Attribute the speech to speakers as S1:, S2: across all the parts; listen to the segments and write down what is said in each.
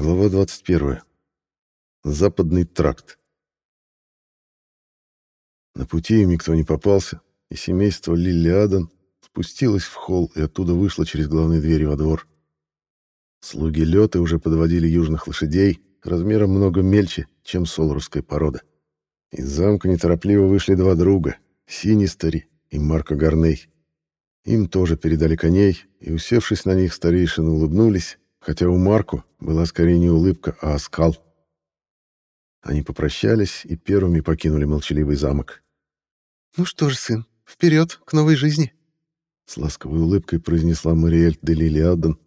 S1: Глава 21. Западный тракт. На пути им никто не попался, и семейство Лилли Адан спустилось в холл и оттуда вышло через главные двери во двор. Слуги лёты уже подводили южных лошадей, размером много мельче, чем солоровская порода. Из замка неторопливо вышли два друга, Синистери и Марко Гарней. Им тоже передали коней, и, усевшись на них, старейшины улыбнулись, хотя у Марку была скорее не улыбка, а оскал. Они попрощались и первыми покинули молчаливый замок.
S2: «Ну что ж, сын, вперед, к новой жизни!»
S1: С ласковой улыбкой произнесла Мариэль де Лилиадден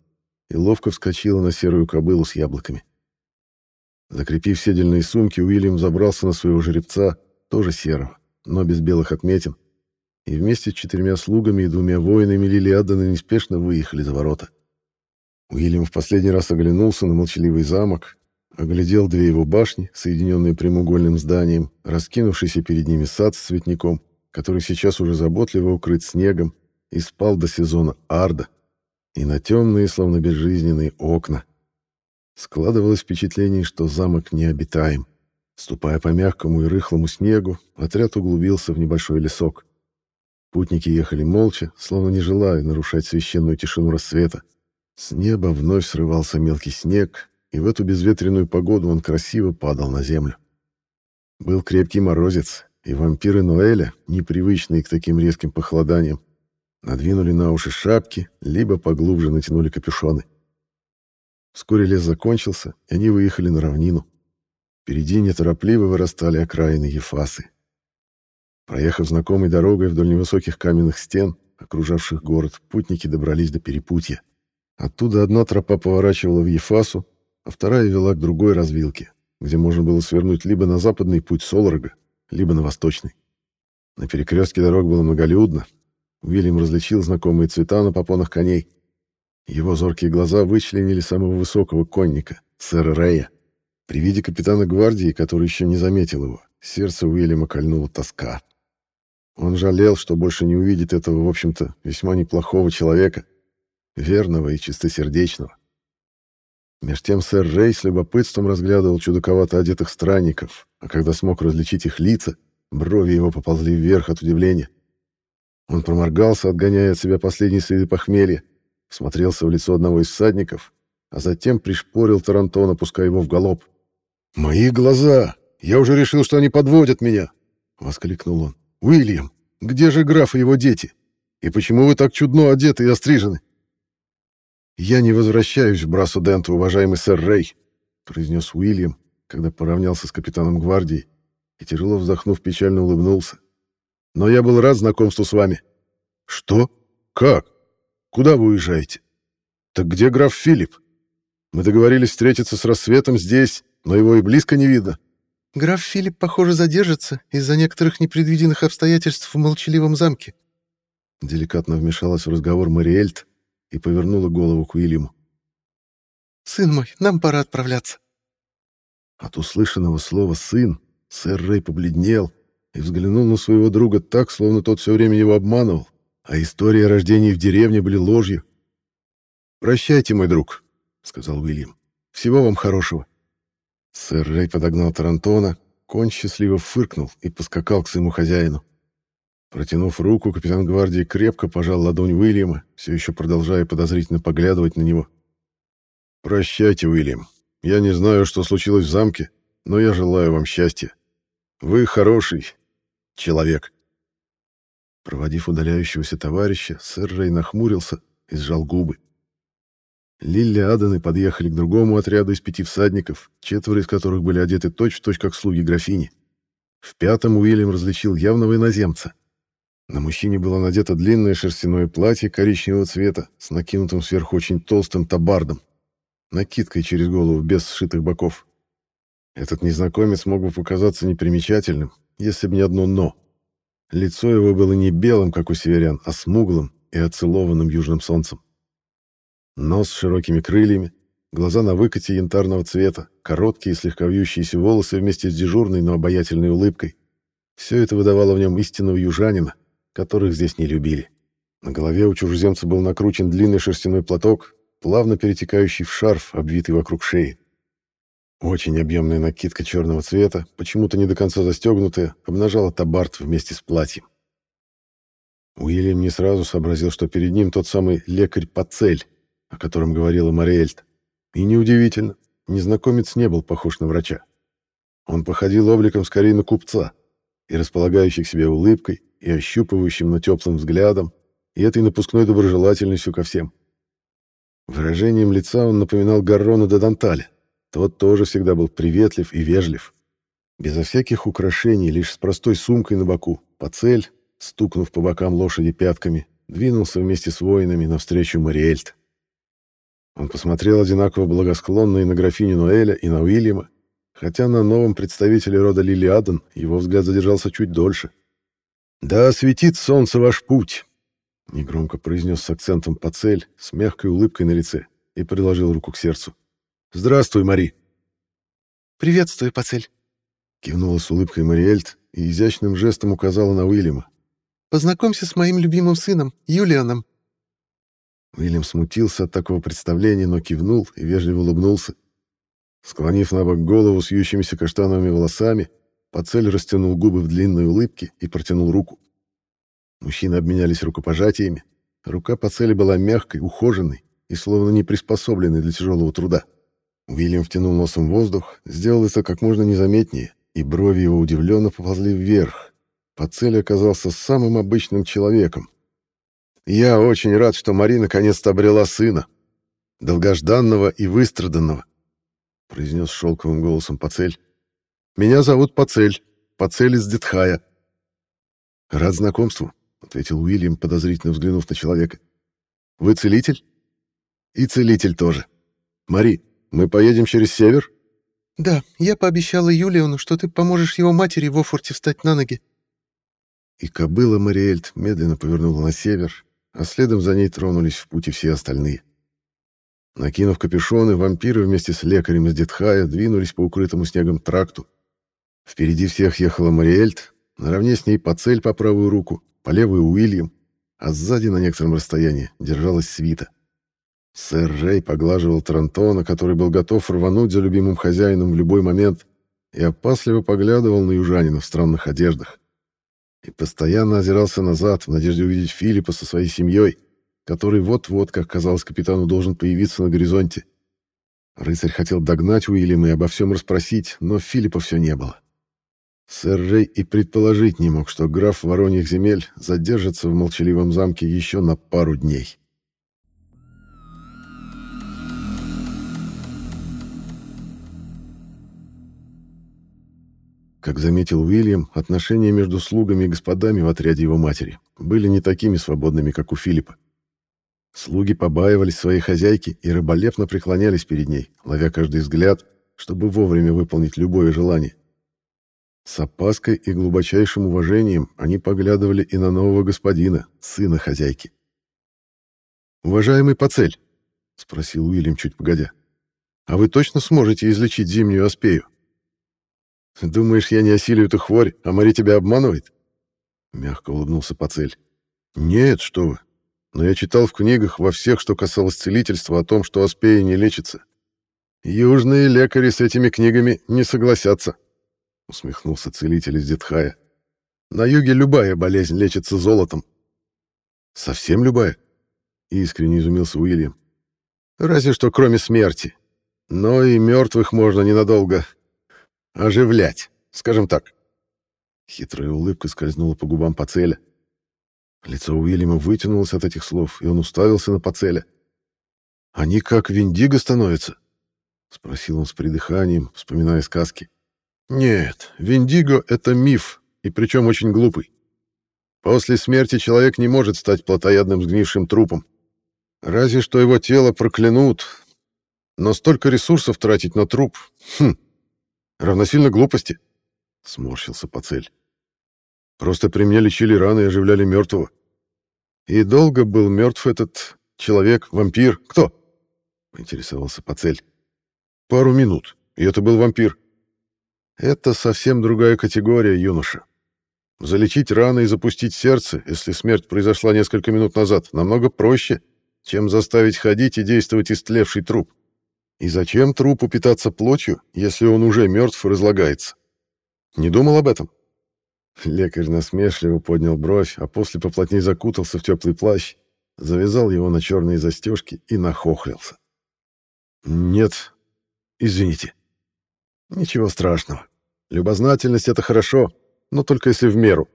S1: и ловко вскочила на серую кобылу с яблоками. Закрепив седельные сумки, Уильям забрался на своего жеребца, тоже серого, но без белых отметин, и вместе с четырьмя слугами и двумя воинами Лилиаддена неспешно выехали за ворота. Уильям в последний раз оглянулся на молчаливый замок, оглядел две его башни, соединенные прямоугольным зданием, раскинувшийся перед ними сад с цветником, который сейчас уже заботливо укрыт снегом и спал до сезона арда, и на темные, словно безжизненные окна. Складывалось впечатление, что замок необитаем. Ступая по мягкому и рыхлому снегу, отряд углубился в небольшой лесок. Путники ехали молча, словно не желая нарушать священную тишину рассвета. С неба вновь срывался мелкий снег, и в эту безветренную погоду он красиво падал на землю. Был крепкий морозец, и вампиры Ноэля, непривычные к таким резким похолоданиям, надвинули на уши шапки, либо поглубже натянули капюшоны. Вскоре лес закончился, и они выехали на равнину. Впереди неторопливо вырастали окраины Ефасы. Проехав знакомой дорогой вдоль невысоких каменных стен, окружавших город, путники добрались до перепутья. Оттуда одна тропа поворачивала в Ефасу, а вторая вела к другой развилке, где можно было свернуть либо на западный путь Солорога, либо на восточный. На перекрестке дорог было многолюдно. Уильям различил знакомые цвета на попонах коней. Его зоркие глаза вычленили самого высокого конника, сэра Рея. При виде капитана гвардии, который еще не заметил его, сердце Уильяма кольнула тоска. Он жалел, что больше не увидит этого, в общем-то, весьма неплохого человека, верного и чистосердечного. Меж тем сэр Рей с любопытством разглядывал чудаковато одетых странников, а когда смог различить их лица, брови его поползли вверх от удивления. Он проморгался, отгоняя от себя последние следы похмелья, смотрелся в лицо одного из всадников, а затем пришпорил Тарантона, пуская его в галоп. «Мои глаза! Я уже решил, что они подводят меня!» — воскликнул он. «Уильям, где же граф и его дети? И почему вы так чудно одеты и острижены?» «Я не возвращаюсь в Брасу-Дент, уважаемый сэр Рэй», — произнес Уильям, когда поравнялся с капитаном гвардии, и, тяжело вздохнув, печально улыбнулся. «Но я был рад знакомству с вами». «Что? Как? Куда вы уезжаете?» «Так где граф Филипп? Мы договорились встретиться с рассветом здесь, но его и близко не видно».
S2: «Граф Филипп, похоже, задержится из-за некоторых непредвиденных обстоятельств в молчаливом замке».
S1: Деликатно вмешалась в разговор Мариэльт, и повернула голову к Уильяму.
S2: «Сын мой, нам пора отправляться».
S1: От услышанного слова «сын» сэр Рэй побледнел и взглянул на своего друга так, словно тот все время его обманывал, а истории о рождении в деревне были ложью. «Прощайте, мой друг», — сказал Уильям. «Всего вам хорошего». Сэр Рэй подогнал Тарантона, конь счастливо фыркнул и поскакал к своему хозяину. Протянув руку, капитан гвардии крепко пожал ладонь Уильяма, все еще продолжая подозрительно поглядывать на него. «Прощайте, Уильям. Я не знаю, что случилось в замке, но я желаю вам счастья. Вы хороший человек». Проводив удаляющегося товарища, сэр Рей нахмурился и сжал губы. Лилли Аданы подъехали к другому отряду из пяти всадников, четверо из которых были одеты точь-в-точь, точь, как слуги графини. В пятом Уильям различил явного иноземца, на мужчине было надето длинное шерстяное платье коричневого цвета с накинутым сверху очень толстым табардом, накидкой через голову без сшитых боков. Этот незнакомец мог бы показаться непримечательным, если бы не одно «но». Лицо его было не белым, как у северян, а смуглым и оцелованным южным солнцем. Нос с широкими крыльями, глаза на выкате янтарного цвета, короткие слегка вьющиеся волосы вместе с дежурной, но обаятельной улыбкой. Все это выдавало в нем истинного южанина, которых здесь не любили. На голове у чужеземца был накручен длинный шерстяной платок, плавно перетекающий в шарф, обвитый вокруг шеи. Очень объемная накидка черного цвета, почему-то не до конца застегнутая, обнажала табарт вместе с платьем. Уильям не сразу сообразил, что перед ним тот самый лекарь Пацель, о котором говорила Мариэльт. И неудивительно, незнакомец не был похож на врача. Он походил обликом скорее на купца, и располагающий к себе улыбкой, и ощупывающим, но теплым взглядом, и этой напускной доброжелательностью ко всем. Выражением лица он напоминал Гаррона де Данталя. Тот тоже всегда был приветлив и вежлив. Безо всяких украшений, лишь с простой сумкой на боку, по цель, стукнув по бокам лошади пятками, двинулся вместе с воинами навстречу Мариэльт. Он посмотрел одинаково благосклонно и на графиню Ноэля, и на Уильяма, хотя на новом представителе рода Лилиаден его взгляд задержался чуть дольше. «Да осветит солнце ваш путь!» — негромко произнес с акцентом по цель, с мягкой улыбкой на лице, и приложил руку к сердцу. «Здравствуй, Мари!»
S2: «Приветствую, Пацель!»
S1: — кивнула с улыбкой Мариэльт и изящным жестом указала на Уильяма.
S2: Познакомься с моим любимым сыном, Юлианом».
S1: Уильям смутился от такого представления, но кивнул и вежливо улыбнулся. Склонив на бок голову с ющимися каштановыми волосами, Пацель растянул губы в длинной улыбке и протянул руку. Мужчины обменялись рукопожатиями. Рука Пацели была мягкой, ухоженной и словно не приспособленной для тяжелого труда. Уильям втянул носом воздух, сделал это как можно незаметнее, и брови его удивленно поползли вверх, по цели оказался самым обычным человеком. Я очень рад, что Мари наконец-то обрела сына, долгожданного и выстраданного, произнес шелковым голосом Пацель. Меня зовут Пацель, Пацель из Детхая. Рад знакомству, ответил Уильям, подозрительно взглянув на человека. Вы целитель? И целитель тоже. Мари, мы поедем через север?
S2: Да, я пообещала Юлиону, что ты поможешь его матери в Офорте встать на ноги
S1: и кобыла Мариэльт медленно повернула на север, а следом за ней тронулись в пути все остальные. Накинув капюшоны, вампиры вместе с лекарем из Детхая двинулись по укрытому снегом тракту. Впереди всех ехала Мариэльт, наравне с ней Пацель по правую руку, по левую Уильям, а сзади на некотором расстоянии держалась свита. Сэр Рэй поглаживал Трантона, который был готов рвануть за любимым хозяином в любой момент, и опасливо поглядывал на южанина в странных одеждах и постоянно озирался назад в надежде увидеть Филиппа со своей семьей, который вот-вот, как казалось капитану, должен появиться на горизонте. Рыцарь хотел догнать Уильяма и обо всем расспросить, но Филиппа все не было. Сэр Рэй и предположить не мог, что граф Вороньих земель задержится в молчаливом замке еще на пару дней. Как заметил Уильям, отношения между слугами и господами в отряде его матери были не такими свободными, как у Филиппа. Слуги побаивались своей хозяйки и рыболепно преклонялись перед ней, ловя каждый взгляд, чтобы вовремя выполнить любое желание. С опаской и глубочайшим уважением они поглядывали и на нового господина, сына хозяйки. «Уважаемый Пацель», — спросил Уильям чуть погодя, — «а вы точно сможете излечить зимнюю аспею?» Думаешь, я не осилю эту хворь, а Мари тебя обманывает? Мягко улыбнулся Пацель. Нет, что вы. Но я читал в книгах во всех, что касалось целительства, о том, что аспея не лечится. Южные лекари с этими книгами не согласятся, усмехнулся целитель из Детхая. На юге любая болезнь лечится золотом. Совсем любая? Искренне изумился Уильям. Разве что кроме смерти. Но и мертвых можно ненадолго оживлять, скажем так. Хитрая улыбка скользнула по губам Пацеля. Лицо Уильяма вытянулось от этих слов, и он уставился на Пацеля. «Они как Виндиго становятся?» — спросил он с придыханием, вспоминая сказки. «Нет, Виндиго — это миф, и причем очень глупый. После смерти человек не может стать плотоядным сгнившим трупом. Разве что его тело проклянут. Но столько ресурсов тратить на труп... Хм, равносильно глупости», — сморщился Пацель. «Просто при мне лечили раны и оживляли мертвого. И долго был мертв этот человек, вампир. Кто?» — поинтересовался Пацель. «Пару минут, и это был вампир. Это совсем другая категория, юноша. Залечить раны и запустить сердце, если смерть произошла несколько минут назад, намного проще, чем заставить ходить и действовать истлевший труп. И зачем трупу питаться плотью, если он уже мертв и разлагается? Не думал об этом? Лекарь насмешливо поднял бровь, а после поплотнее закутался в теплый плащ, завязал его на черные застежки и нахохлился. «Нет, извините. Ничего страшного. Любознательность — это хорошо, но только если в меру».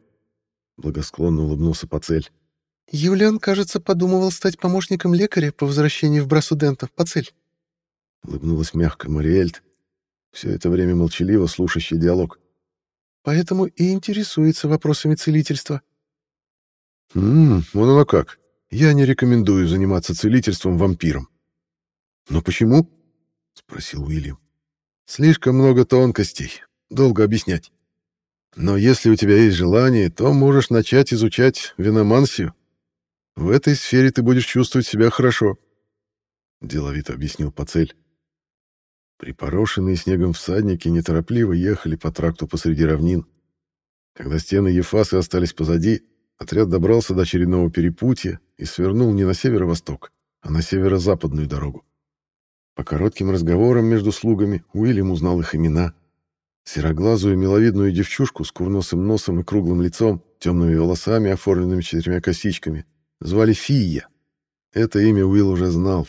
S1: Благосклонно улыбнулся Пацель.
S2: «Юлиан, кажется, подумывал стать помощником лекаря по возвращении в Брасудента. Пацель».
S1: Улыбнулась мягко Мариэльт, все это время молчаливо слушающий диалог.
S2: «Поэтому и интересуется вопросами целительства».
S1: «Ммм, вон оно как. Я не рекомендую заниматься целительством вампиром». «Но почему?» — спросил Уильям. «Слишком много тонкостей. Долго объяснять. Но если у тебя есть желание, то можешь начать изучать виномансию. В этой сфере ты будешь чувствовать себя хорошо», — деловито объяснил Пацель. Припорошенные снегом всадники неторопливо ехали по тракту посреди равнин. Когда стены Ефасы остались позади, отряд добрался до очередного перепутья и свернул не на северо-восток, а на северо-западную дорогу. По коротким разговорам между слугами Уильям узнал их имена. Сероглазую миловидную девчушку с курносым носом и круглым лицом, темными волосами, оформленными четырьмя косичками, звали Фия. Это имя Уилл уже знал.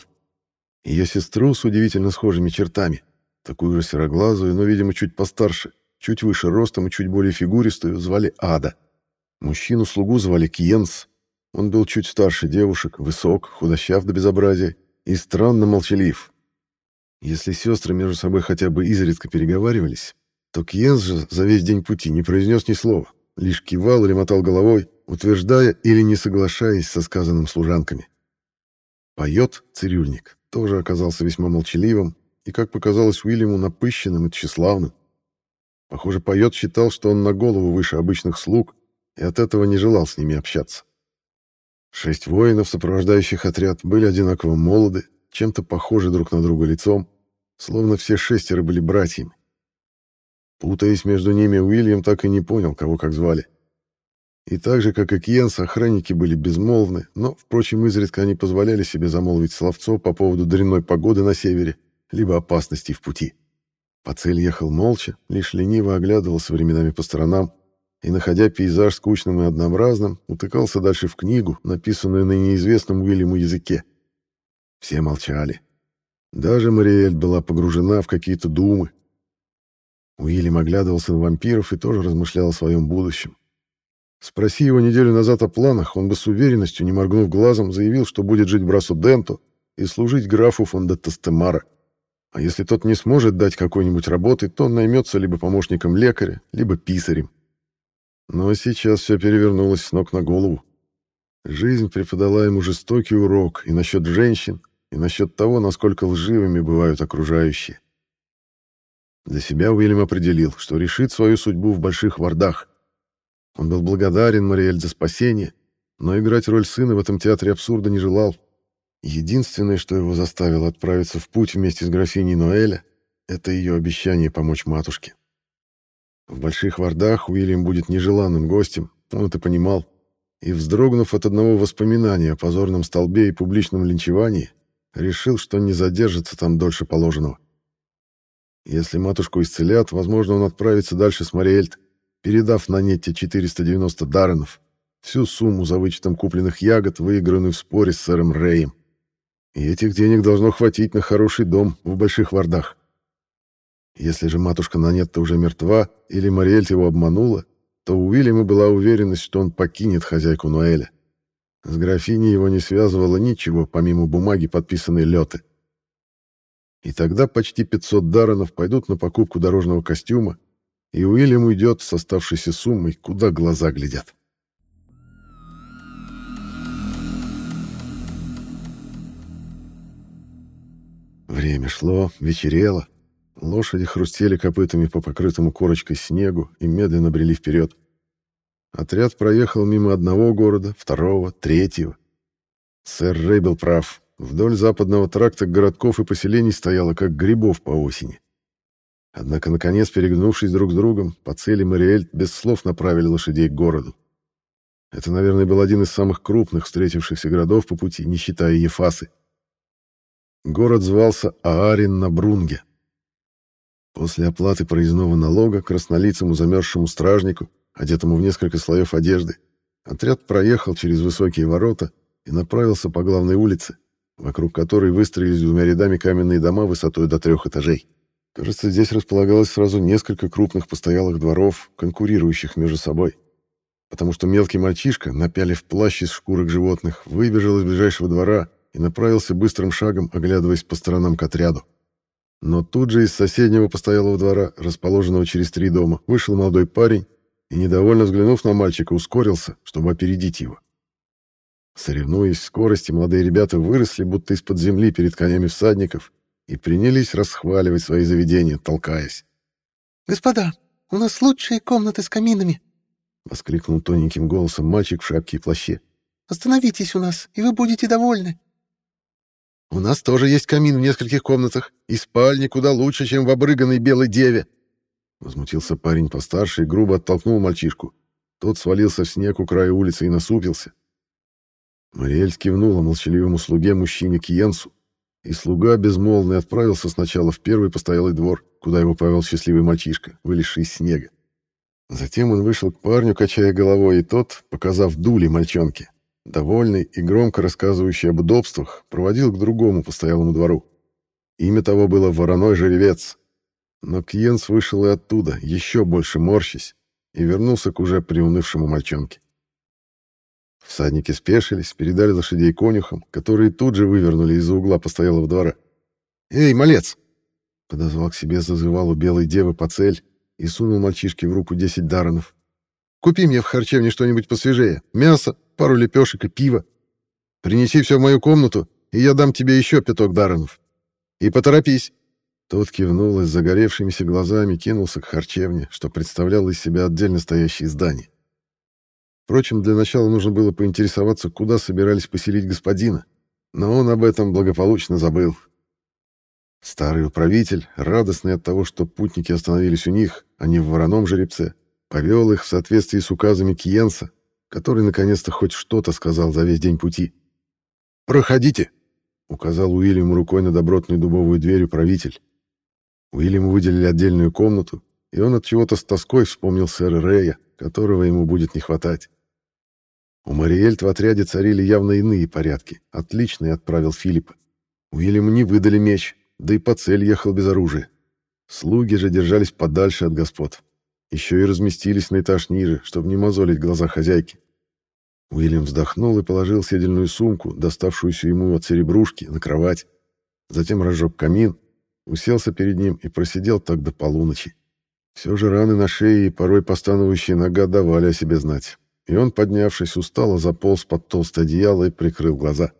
S1: Ее сестру с удивительно схожими чертами, такую же сероглазую, но, видимо, чуть постарше, чуть выше ростом и чуть более фигуристую, звали Ада. Мужчину-слугу звали Кьенс. Он был чуть старше девушек, высок, худощав до безобразия и странно молчалив. Если сестры между собой хотя бы изредка переговаривались, то Кьенс же за весь день пути не произнес ни слова, лишь кивал или мотал головой, утверждая или не соглашаясь со сказанным служанками. Поет цирюльник тоже оказался весьма молчаливым и, как показалось Уильяму, напыщенным и тщеславным. Похоже, поет считал, что он на голову выше обычных слуг, и от этого не желал с ними общаться. Шесть воинов, сопровождающих отряд, были одинаково молоды, чем-то похожи друг на друга лицом, словно все шестеро были братьями. Путаясь между ними, Уильям так и не понял, кого как звали. И так же, как и Кьенс, охранники были безмолвны, но, впрочем, изредка они позволяли себе замолвить словцо по поводу дрянной погоды на севере, либо опасностей в пути. Пацель ехал молча, лишь лениво оглядывался временами по сторонам и, находя пейзаж скучным и однообразным, утыкался дальше в книгу, написанную на неизвестном Уильяму языке. Все молчали. Даже Мариэль была погружена в какие-то думы. Уильям оглядывался на вампиров и тоже размышлял о своем будущем. Спроси его неделю назад о планах, он бы с уверенностью, не моргнув глазом, заявил, что будет жить в Брасу-Денту и служить графу фон де Тастемара. А если тот не сможет дать какой-нибудь работы, то он наймется либо помощником лекаря, либо писарем. Но сейчас все перевернулось с ног на голову. Жизнь преподала ему жестокий урок и насчет женщин, и насчет того, насколько лживыми бывают окружающие. Для себя Уильям определил, что решит свою судьбу в Больших Вардах, он был благодарен Мариэль за спасение, но играть роль сына в этом театре абсурда не желал. Единственное, что его заставило отправиться в путь вместе с графиней Ноэля, это ее обещание помочь матушке. В Больших Вардах Уильям будет нежеланным гостем, он это понимал, и, вздрогнув от одного воспоминания о позорном столбе и публичном линчевании, решил, что не задержится там дольше положенного. Если матушку исцелят, возможно, он отправится дальше с Мариэльт, передав на нете 490 даренов, всю сумму за вычетом купленных ягод, выигранную в споре с сэром Рэем. И этих денег должно хватить на хороший дом в Больших Вардах. Если же матушка Нанетта уже мертва или Мариэльт его обманула, то у Уильяма была уверенность, что он покинет хозяйку Ноэля. С графиней его не связывало ничего, помимо бумаги, подписанной Лёты. И тогда почти 500 даронов пойдут на покупку дорожного костюма, и Уильям уйдет с оставшейся суммой, куда глаза глядят. Время шло, вечерело. Лошади хрустели копытами по покрытому корочкой снегу и медленно брели вперед. Отряд проехал мимо одного города, второго, третьего. Сэр Рэй был прав. Вдоль западного тракта городков и поселений стояло, как грибов по осени. Однако, наконец, перегнувшись друг с другом, по цели Мариэль без слов направили лошадей к городу. Это, наверное, был один из самых крупных встретившихся городов по пути, не считая Ефасы. Город звался Аарин на Брунге. После оплаты проездного налога краснолицему замерзшему стражнику, одетому в несколько слоев одежды, отряд проехал через высокие ворота и направился по главной улице, вокруг которой выстроились двумя рядами каменные дома высотой до трех этажей. Кажется, здесь располагалось сразу несколько крупных постоялых дворов, конкурирующих между собой. Потому что мелкий мальчишка, напялив плащ из шкурок животных, выбежал из ближайшего двора и направился быстрым шагом, оглядываясь по сторонам к отряду. Но тут же из соседнего постоялого двора, расположенного через три дома, вышел молодой парень и, недовольно взглянув на мальчика, ускорился, чтобы опередить его. Соревнуясь в скорости, молодые ребята выросли будто из-под земли перед конями всадников и принялись расхваливать свои заведения, толкаясь.
S2: «Господа, у нас лучшие комнаты с каминами!» — воскликнул тоненьким голосом мальчик в шапке и плаще. «Остановитесь у нас, и вы будете довольны!»
S1: «У нас тоже есть камин в нескольких комнатах, и спальни куда лучше, чем в обрыганной белой деве!» Возмутился парень постарше и грубо оттолкнул мальчишку. Тот свалился в снег у края улицы и насупился. Мариэль кивнула молчаливому слуге мужчине Киенсу, и слуга безмолвный отправился сначала в первый постоялый двор, куда его повел счастливый мальчишка, вылезший из снега. Затем он вышел к парню, качая головой, и тот, показав дули мальчонке, довольный и громко рассказывающий об удобствах, проводил к другому постоялому двору. Имя того было Вороной Жеребец. Но Кьенс вышел и оттуда, еще больше морщись, и вернулся к уже приунывшему мальчонке. Всадники спешились, передали лошадей конюхам, которые тут же вывернули из-за угла постоялого двора. «Эй, малец!» — подозвал к себе зазывал у белой девы по цель и сунул мальчишке в руку десять даранов. «Купи мне в харчевне что-нибудь посвежее. Мясо, пару лепешек и пиво. Принеси все в мою комнату, и я дам тебе еще пяток даранов. И поторопись!» Тот кивнул и с загоревшимися глазами кинулся к харчевне, что представляло из себя отдельно стоящее здание. Впрочем, для начала нужно было поинтересоваться, куда собирались поселить господина, но он об этом благополучно забыл. Старый управитель, радостный от того, что путники остановились у них, а не в вороном жеребце, повел их в соответствии с указами Киенса, который наконец-то хоть что-то сказал за весь день пути. «Проходите!» — указал Уильяму рукой на добротную дубовую дверь управитель. Уильяму выделили отдельную комнату, и он от чего-то с тоской вспомнил сэра Рея, которого ему будет не хватать. У Мариэльт в отряде царили явно иные порядки. Отличный отправил Филиппа. Уильяму не выдали меч, да и по цель ехал без оружия. Слуги же держались подальше от господ. Еще и разместились на этаж ниже, чтобы не мозолить глаза хозяйки. Уильям вздохнул и положил седельную сумку, доставшуюся ему от серебрушки, на кровать. Затем разжег камин, уселся перед ним и просидел так до полуночи. Все же раны на шее и порой постановающая нога давали о себе знать и он, поднявшись, устало заполз под толстое одеяло и прикрыл глаза.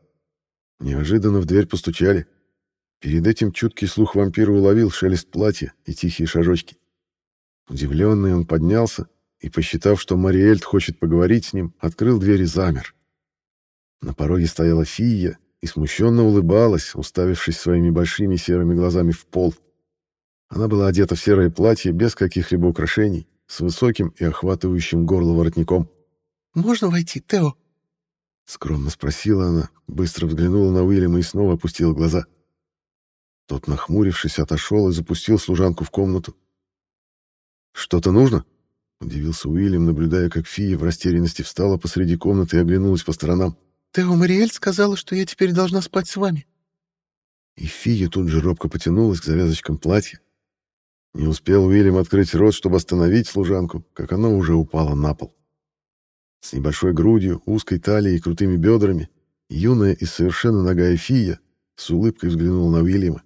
S1: Неожиданно в дверь постучали. Перед этим чуткий слух вампира уловил шелест платья и тихие шажочки. Удивленный он поднялся и, посчитав, что Мариэльт хочет поговорить с ним, открыл дверь и замер. На пороге стояла Фия и смущенно улыбалась, уставившись своими большими серыми глазами в пол. Она была одета в серое платье без каких-либо украшений, с высоким и охватывающим горло воротником.
S2: «Можно войти, Тео?»
S1: Скромно спросила она, быстро взглянула на Уильяма и снова опустила глаза. Тот, нахмурившись, отошел и запустил служанку в комнату. «Что-то нужно?» — удивился Уильям, наблюдая, как Фия в растерянности встала посреди комнаты и оглянулась по сторонам.
S2: «Тео Мариэль сказала, что я теперь должна спать с вами».
S1: И Фия тут же робко потянулась к завязочкам платья. Не успел Уильям открыть рот, чтобы остановить служанку, как она уже упала на пол. С небольшой грудью, узкой талией и крутыми бедрами, юная и совершенно нагая фия с улыбкой взглянула на Уильяма.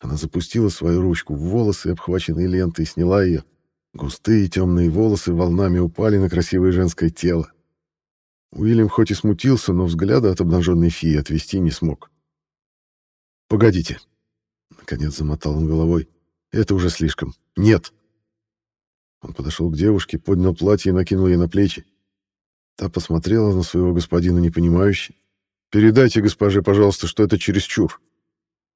S1: Она запустила свою ручку в волосы, обхваченные лентой, и сняла ее. Густые темные волосы волнами упали на красивое женское тело. Уильям хоть и смутился, но взгляда от обнаженной фии отвести не смог. «Погодите!» — наконец замотал он головой. «Это уже слишком. Нет!» Он подошел к девушке, поднял платье и накинул ей на плечи. Та посмотрела на своего господина непонимающе. «Передайте госпоже, пожалуйста, что это чересчур».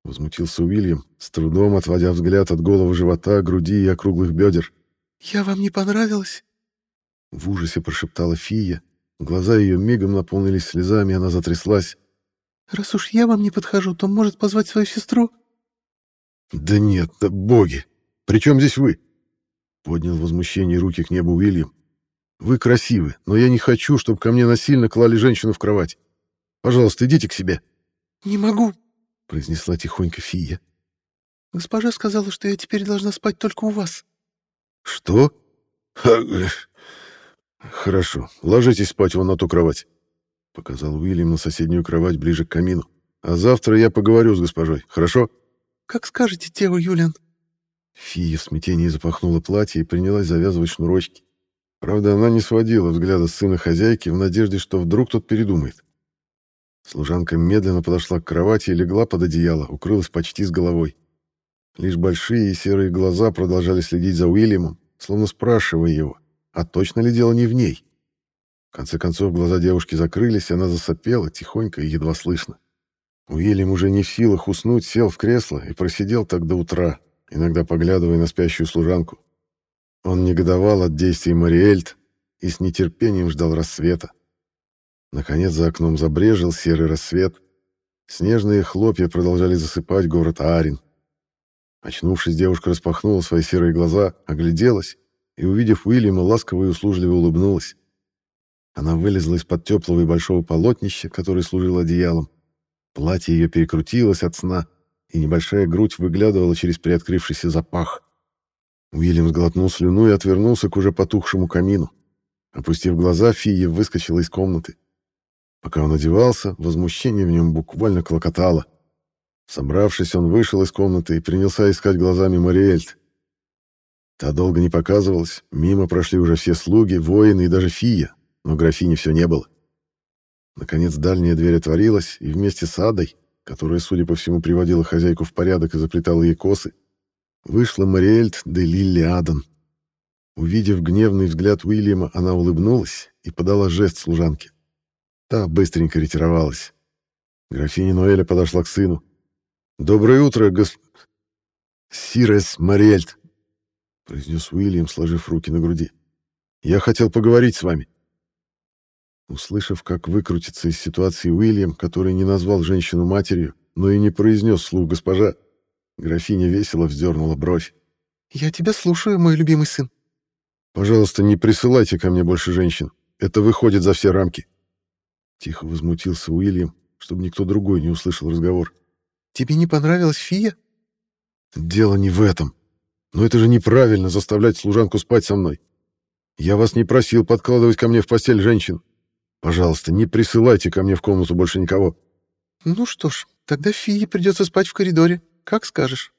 S1: Возмутился Уильям, с трудом отводя взгляд от головы живота, груди и округлых бедер.
S2: «Я вам не понравилась?»
S1: В ужасе прошептала Фия. Глаза ее мигом наполнились слезами, она затряслась.
S2: Раз уж я вам не подхожу, то может позвать свою сестру?»
S1: «Да нет, да боги! При чем здесь вы?» Поднял возмущение руки к небу Уильям. «Вы красивы, но я не хочу, чтобы ко мне насильно клали женщину в кровать. Пожалуйста, идите к себе».
S2: «Не могу», —
S1: произнесла тихонько Фия.
S2: «Госпожа сказала, что я теперь должна спать только у вас».
S1: «Что? Хорошо, ложитесь спать вон на ту кровать», — показал Уильям на соседнюю кровать ближе к камину. «А завтра я поговорю с госпожой, хорошо?»
S2: «Как скажете, Тео Юлиан».
S1: Фия в смятении запахнула платье и принялась завязывать шнурочки. Правда, она не сводила взгляда с сына хозяйки в надежде, что вдруг тот передумает. Служанка медленно подошла к кровати и легла под одеяло, укрылась почти с головой. Лишь большие и серые глаза продолжали следить за Уильямом, словно спрашивая его, а точно ли дело не в ней. В конце концов, глаза девушки закрылись, она засопела, тихонько и едва слышно. Уильям уже не в силах уснуть, сел в кресло и просидел так до утра, иногда поглядывая на спящую служанку. Он негодовал от действий Мариэльт и с нетерпением ждал рассвета. Наконец за окном забрежил серый рассвет. Снежные хлопья продолжали засыпать город Арин. Очнувшись, девушка распахнула свои серые глаза, огляделась и, увидев Уильяма, ласково и услужливо улыбнулась. Она вылезла из-под теплого и большого полотнища, которое служило одеялом. Платье ее перекрутилось от сна, и небольшая грудь выглядывала через приоткрывшийся запах. Уильям сглотнул слюну и отвернулся к уже потухшему камину. Опустив глаза, Фия выскочила из комнаты. Пока он одевался, возмущение в нем буквально клокотало. Собравшись, он вышел из комнаты и принялся искать глазами Мариэльт. Та долго не показывалась, мимо прошли уже все слуги, воины и даже фия, но графини все не было. Наконец дальняя дверь отворилась, и вместе с Адой, которая, судя по всему, приводила хозяйку в порядок и заплетала ей косы, вышла Мариэльт де Лилли Адан. Увидев гневный взгляд Уильяма, она улыбнулась и подала жест служанке. Та быстренько ретировалась. Графиня Ноэля подошла к сыну. «Доброе утро, гос... Сирес Мариэльт», — произнес Уильям, сложив руки на груди. «Я хотел поговорить с вами». Услышав, как выкрутится из ситуации Уильям, который не назвал женщину матерью, но и не произнес слух госпожа, графиня весело вздернула бровь.
S2: «Я тебя слушаю, мой любимый сын».
S1: «Пожалуйста, не присылайте ко мне больше женщин. Это выходит за все рамки». Тихо возмутился Уильям, чтобы никто другой не услышал разговор.
S2: «Тебе не понравилась фия?»
S1: «Дело не в этом. Но это же неправильно заставлять служанку спать со мной. Я вас не просил подкладывать ко мне в постель женщин. Пожалуйста, не присылайте ко мне в комнату больше никого».
S2: «Ну что ж, тогда фии придется спать в коридоре. Как скажешь».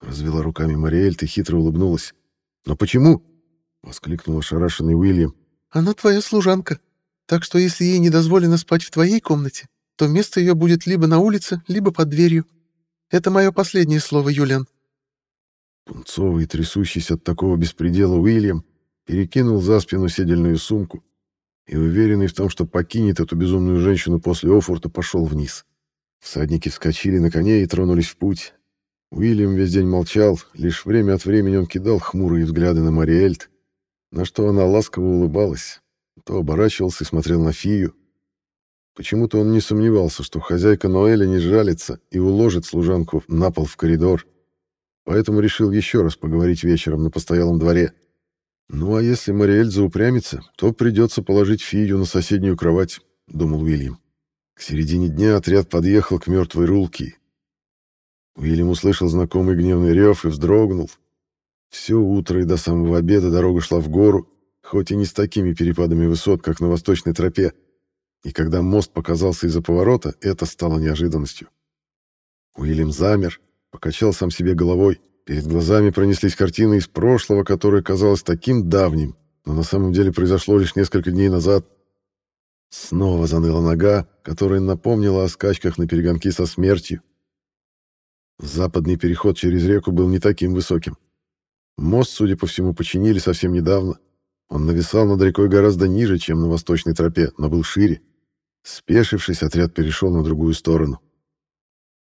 S1: Развела руками Мариэль, ты хитро улыбнулась. «Но почему?» — воскликнул ошарашенный Уильям.
S2: «Она твоя служанка. Так что если ей не дозволено спать в твоей комнате, то место ее будет либо на улице, либо под дверью. Это мое последнее слово, Юлиан».
S1: Пунцовый и трясущийся от такого беспредела Уильям перекинул за спину седельную сумку и, уверенный в том, что покинет эту безумную женщину после Офорта, пошел вниз. Всадники вскочили на коне и тронулись в путь. Уильям весь день молчал, лишь время от времени он кидал хмурые взгляды на Мариэльт, на что она ласково улыбалась, то оборачивался и смотрел на Фию. Почему-то он не сомневался, что хозяйка Ноэля не жалится и уложит служанку на пол в коридор. Поэтому решил еще раз поговорить вечером на постоялом дворе. Ну а если Мариэль заупрямится, то придется положить Фию на соседнюю кровать, думал Уильям. К середине дня отряд подъехал к мертвой рулке. Уильям услышал знакомый гневный рев и вздрогнул. Все утро и до самого обеда дорога шла в гору, хоть и не с такими перепадами высот, как на восточной тропе. И когда мост показался из-за поворота, это стало неожиданностью. Уильям замер, покачал сам себе головой. Перед глазами пронеслись картины из прошлого, которое казалось таким давним, но на самом деле произошло лишь несколько дней назад. Снова заныла нога, которая напомнила о скачках на перегонки со смертью. Западный переход через реку был не таким высоким. Мост, судя по всему, починили совсем недавно, он нависал над рекой гораздо ниже, чем на восточной тропе, но был шире. Спешившись, отряд перешел на другую сторону.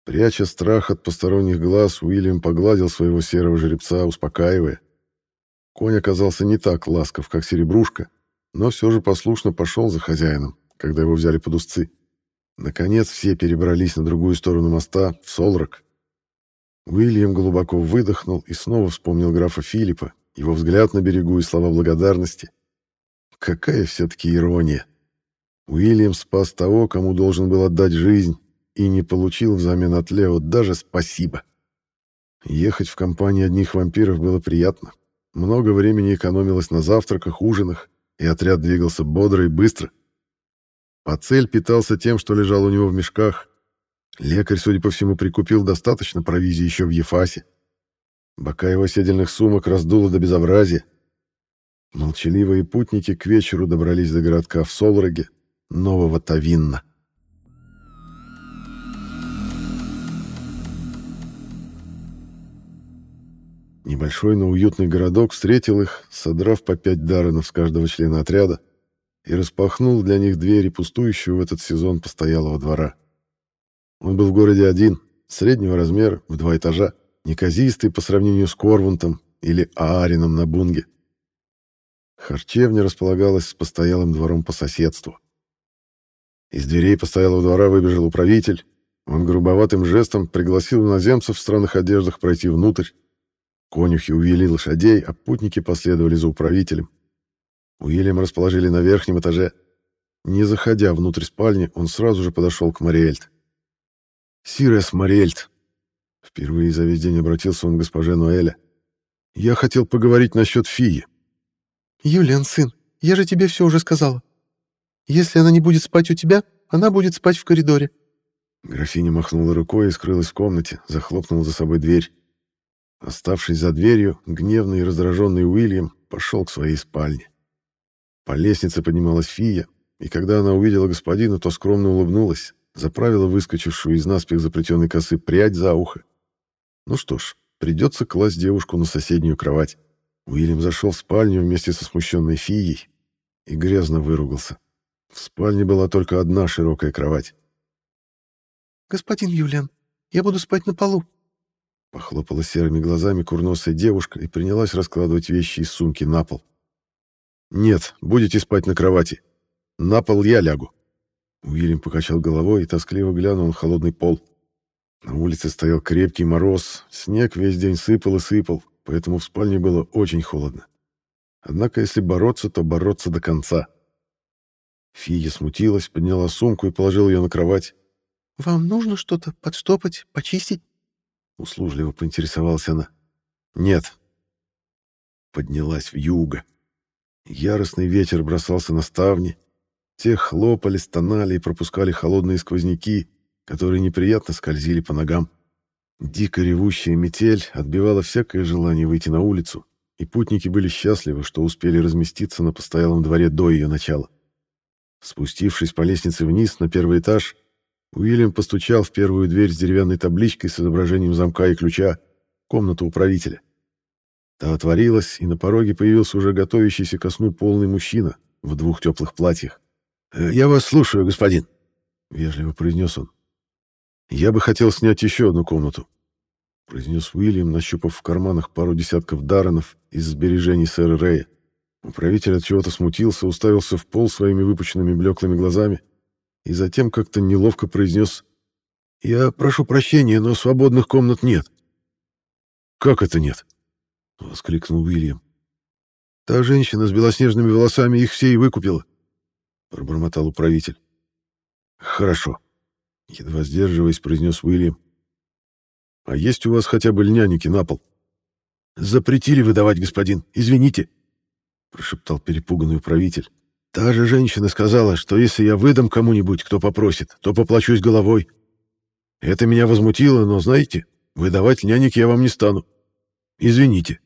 S1: Пряча страх от посторонних глаз, Уильям погладил своего серого жеребца, успокаивая. Конь оказался не так ласков, как серебрушка, но все же послушно пошел за хозяином, когда его взяли под узцы. Наконец все перебрались на другую сторону моста, в Солрак. Уильям глубоко выдохнул и снова вспомнил графа Филиппа, его взгляд на берегу и слова благодарности. Какая все-таки ирония. Уильям спас того, кому должен был отдать жизнь, и не получил взамен от Лео даже спасибо. Ехать в компании одних вампиров было приятно. Много времени экономилось на завтраках, ужинах, и отряд двигался бодро и быстро. Пацель питался тем, что лежал у него в мешках. Лекарь, судя по всему, прикупил достаточно провизии еще в Ефасе. Бока его седельных сумок раздуло до безобразия. Молчаливые путники к вечеру добрались до городка в Солроге, нового Тавинна. Небольшой, но уютный городок встретил их, содрав по пять даренов с каждого члена отряда, и распахнул для них двери пустующего в этот сезон постоялого двора. Он был в городе один, среднего размера, в два этажа, неказистый по сравнению с Корвунтом или Аарином на Бунге. Харчевня располагалась с постоялым двором по соседству. Из дверей постоялого двора выбежал управитель. Он грубоватым жестом пригласил иноземцев в странных одеждах пройти внутрь. Конюхи увели лошадей, а путники последовали за управителем. Уильям расположили на верхнем этаже. Не заходя внутрь спальни, он сразу же подошел к Мариэльт. «Сирес Мариэльт!» Впервые за весь день обратился он к госпоже Ноэля. «Я хотел поговорить насчет Фии».
S2: «Юлиан, сын, я же тебе все уже сказала. Если она не будет спать у тебя, она будет спать в коридоре».
S1: Графиня махнула рукой и скрылась в комнате, захлопнула за собой дверь. Оставшись за дверью, гневный и раздраженный Уильям пошел к своей спальне. По лестнице поднималась Фия, и когда она увидела господина, то скромно улыбнулась, заправила выскочившую из наспех заплетенной косы прядь за ухо. Ну что ж, придется класть девушку на соседнюю кровать. Уильям зашел в спальню вместе со смущенной Фией и грязно выругался. В спальне была только одна широкая кровать.
S2: «Господин Юлиан, я буду спать на полу», —
S1: похлопала серыми глазами курносая девушка и принялась раскладывать вещи из сумки на пол. «Нет, будете спать на кровати. На пол я лягу». Уильям покачал головой и тоскливо глянул на холодный пол. На улице стоял крепкий мороз, снег весь день сыпал и сыпал, поэтому в спальне было очень холодно. Однако если бороться, то бороться до конца. Фия смутилась, подняла сумку и положила ее на кровать.
S2: «Вам нужно что-то подштопать, почистить?»
S1: Услужливо поинтересовалась она. «Нет». Поднялась в юго. Яростный ветер бросался на ставни. Те хлопали, стонали и пропускали холодные сквозняки, которые неприятно скользили по ногам. Дико ревущая метель отбивала всякое желание выйти на улицу, и путники были счастливы, что успели разместиться на постоялом дворе до ее начала. Спустившись по лестнице вниз на первый этаж, Уильям постучал в первую дверь с деревянной табличкой с изображением замка и ключа, комнату управителя. Та отворилась, и на пороге появился уже готовящийся ко сну полный мужчина в двух теплых платьях. «Э, «Я вас слушаю, господин», — вежливо произнес он. «Я бы хотел снять еще одну комнату», — произнес Уильям, нащупав в карманах пару десятков даренов из сбережений сэра Рэя. Управитель от чего-то смутился, уставился в пол своими выпученными блеклыми глазами и затем как-то неловко произнес «Я прошу прощения, но свободных комнат нет». «Как это нет?» — воскликнул Уильям. «Та женщина с белоснежными волосами их все и выкупила», — пробормотал управитель. «Хорошо», — едва сдерживаясь, произнес Уильям. «А есть у вас хотя бы льняники на пол?» «Запретили выдавать, господин, извините», — прошептал перепуганный управитель. «Та же женщина сказала, что если я выдам кому-нибудь, кто попросит, то поплачусь головой. Это меня возмутило, но, знаете, выдавать льняник я вам не стану. Извините».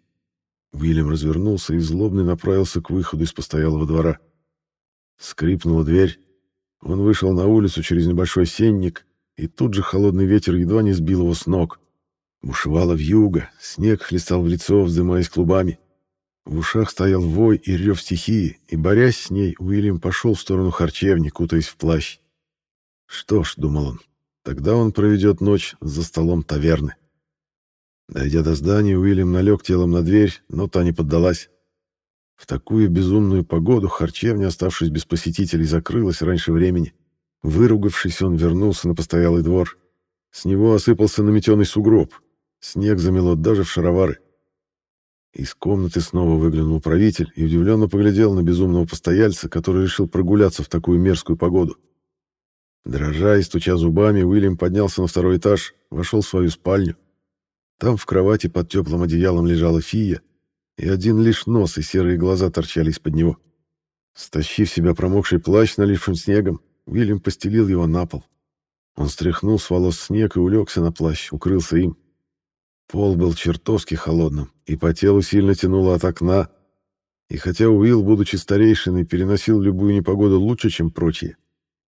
S1: Уильям развернулся и злобный направился к выходу из постоялого двора. Скрипнула дверь. Он вышел на улицу через небольшой сенник, и тут же холодный ветер едва не сбил его с ног. Бушевало вьюга, снег хлестал в лицо, вздымаясь клубами. В ушах стоял вой и рев стихии, и, борясь с ней, Уильям пошел в сторону харчевни, кутаясь в плащ. Что ж, думал он, тогда он проведет ночь за столом таверны. Дойдя до здания, Уильям налег телом на дверь, но та не поддалась. В такую безумную погоду харчевня, оставшись без посетителей, закрылась раньше времени. Выругавшись, он вернулся на постоялый двор. С него осыпался наметенный сугроб. Снег замело даже в шаровары. Из комнаты снова выглянул правитель и удивленно поглядел на безумного постояльца, который решил прогуляться в такую мерзкую погоду. Дрожа и стуча зубами, Уильям поднялся на второй этаж, вошел в свою спальню. Там в кровати под теплым одеялом лежала фия, и один лишь нос и серые глаза торчали из-под него. Стащив себя промокший плащ, налившим снегом, Уильям постелил его на пол. Он стряхнул с волос снег и улегся на плащ, укрылся им. Пол был чертовски холодным, и по телу сильно тянуло от окна. И хотя Уилл, будучи старейшиной, переносил любую непогоду лучше, чем прочие,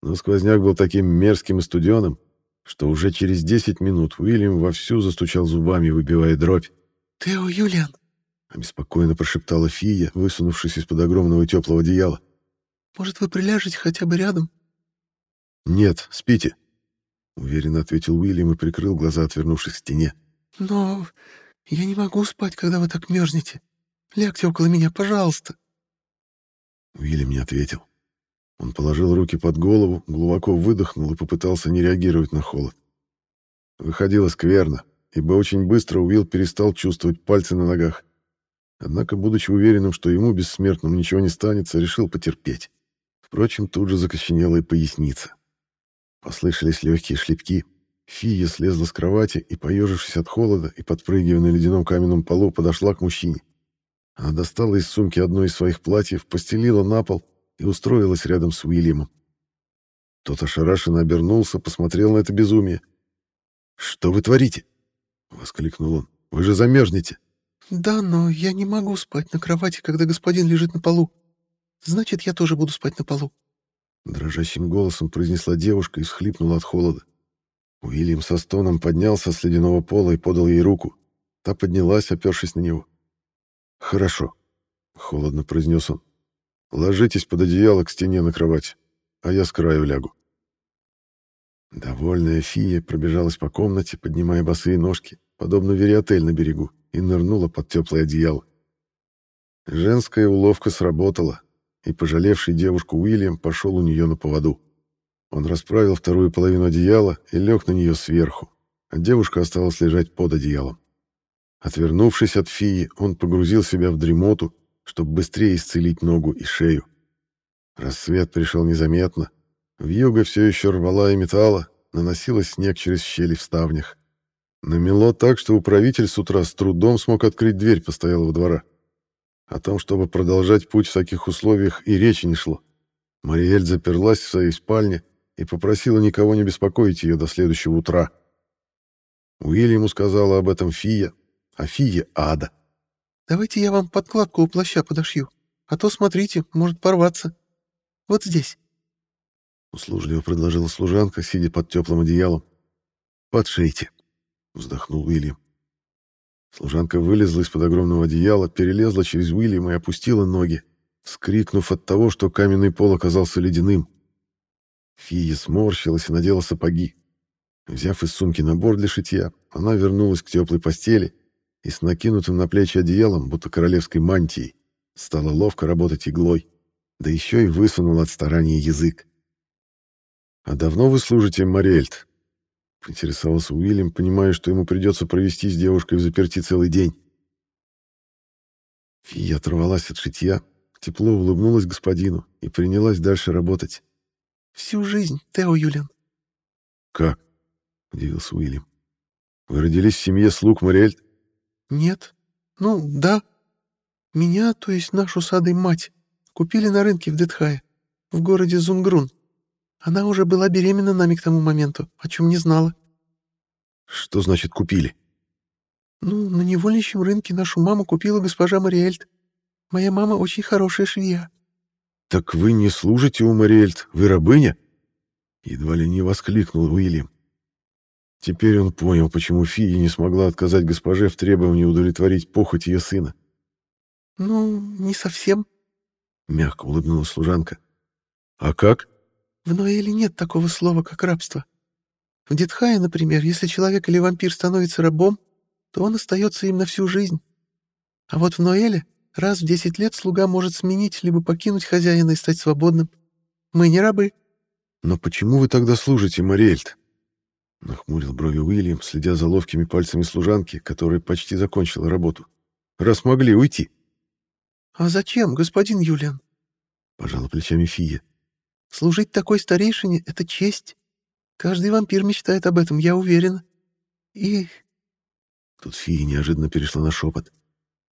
S1: но сквозняк был таким мерзким и студеным, что уже через десять минут Уильям вовсю застучал зубами, выбивая дробь.
S2: «Тео, Юлиан!»
S1: — обеспокоенно прошептала Фия, высунувшись из-под огромного теплого одеяла.
S2: «Может, вы приляжете хотя бы рядом?»
S1: «Нет, спите», — уверенно ответил Уильям и прикрыл глаза, отвернувшись к стене.
S2: «Но я не могу спать, когда вы так мерзнете. Лягте около меня, пожалуйста».
S1: Уильям не ответил. Он положил руки под голову, глубоко выдохнул и попытался не реагировать на холод. Выходило скверно, ибо очень быстро Уилл перестал чувствовать пальцы на ногах. Однако, будучи уверенным, что ему, бессмертному, ничего не станется, решил потерпеть. Впрочем, тут же закоченела и поясница. Послышались легкие шлепки. Фия слезла с кровати и, поежившись от холода и подпрыгивая на ледяном каменном полу, подошла к мужчине. Она достала из сумки одно из своих платьев, постелила на пол и устроилась рядом с Уильямом. Тот ошарашенно обернулся, посмотрел на это безумие. «Что вы творите?» — воскликнул он. «Вы же замерзнете!»
S2: «Да, но я не могу спать на кровати, когда господин лежит на полу. Значит, я тоже буду спать на полу».
S1: Дрожащим голосом произнесла девушка и всхлипнула от холода. Уильям со стоном поднялся с ледяного пола и подал ей руку. Та поднялась, опершись на него. «Хорошо», — холодно произнес он. «Ложитесь под одеяло к стене на кровать, а я с краю лягу». Довольная фия пробежалась по комнате, поднимая босые ножки, подобно вериотель на берегу, и нырнула под теплое одеяло. Женская уловка сработала, и пожалевший девушку Уильям пошел у нее на поводу. Он расправил вторую половину одеяла и лег на нее сверху, а девушка осталась лежать под одеялом. Отвернувшись от фии, он погрузил себя в дремоту, чтобы быстрее исцелить ногу и шею. Рассвет пришел незаметно. Вьюга все еще рвала и металла, наносила снег через щели в ставнях. Намело так, что управитель с утра с трудом смог открыть дверь постоялого двора. О том, чтобы продолжать путь в таких условиях, и речи не шло. Мариэль заперлась в своей спальне и попросила никого не беспокоить ее до следующего утра. Уильяму сказала об этом Фия, а Фия — Ада.
S2: «Давайте я вам подкладку у плаща подошью, а то, смотрите, может порваться. Вот здесь».
S1: Услужливо предложила служанка, сидя под теплым одеялом. «Подшейте», — вздохнул Уильям. Служанка вылезла из-под огромного одеяла, перелезла через Уильяма и опустила ноги, вскрикнув от того, что каменный пол оказался ледяным. Фия сморщилась и надела сапоги. Взяв из сумки набор для шитья, она вернулась к теплой постели и с накинутым на плечи одеялом, будто королевской мантией, стала ловко работать иглой, да еще и высунула от старания язык. «А давно вы служите, Мариэльт?» Поинтересовался Уильям, понимая, что ему придется провести с девушкой в заперти целый день. Фия оторвалась от шитья, тепло улыбнулась господину и принялась дальше работать.
S2: «Всю жизнь, Тео Юлиан».
S1: «Как?» — удивился Уильям. «Вы родились в семье слуг Мариэль?»
S2: «Нет. Ну, да. Меня, то есть нашу садой мать, купили на рынке в Детхае, в городе Зунгрун. Она уже была беременна нами к тому моменту, о чем не знала.
S1: Что значит купили?
S2: Ну, на невольничьем рынке нашу маму купила госпожа Мариэльт. Моя мама очень хорошая швея.
S1: Так вы не служите у Мариэльт, вы рабыня? Едва ли не воскликнул Уильям. Теперь он понял, почему Фия не смогла отказать госпоже в требовании удовлетворить похоть ее сына.
S2: «Ну, не совсем», — мягко улыбнулась служанка.
S1: «А как?»
S2: В Ноэле нет такого слова, как рабство. В Дитхае, например, если человек или вампир становится рабом, то он остается им на всю жизнь. А вот в Ноэле раз в десять лет слуга может сменить либо покинуть хозяина и стать свободным. Мы не рабы.
S1: «Но почему вы тогда служите, Мариэльт?» Нахмурил брови Уильям, следя за ловкими пальцами служанки, которая почти закончила работу. «Раз могли уйти».
S2: «А зачем, господин Юлиан?»
S1: Пожала плечами Фия.
S2: «Служить такой старейшине — это честь. Каждый вампир мечтает об этом, я уверена. И...»
S1: Тут Фия неожиданно перешла на шепот.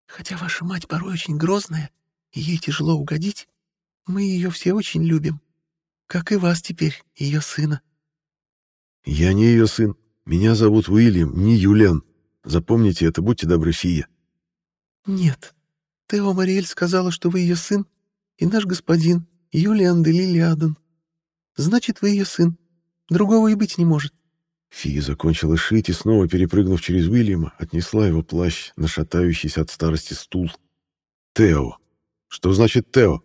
S2: «Хотя ваша мать порой очень грозная, и ей тяжело угодить, мы ее все очень любим. Как и вас теперь, ее сына.
S1: Я не ее сын. Меня зовут Уильям, не Юлиан. Запомните это, будьте добры, Фия.
S2: Нет. Тео Мариэль сказала, что вы ее сын, и наш господин, Юлиан де Лилиаден. Значит, вы ее сын. Другого и быть не может.
S1: Фия закончила шить и, снова перепрыгнув через Уильяма, отнесла его плащ на шатающийся от старости стул. «Тео! Что значит Тео?»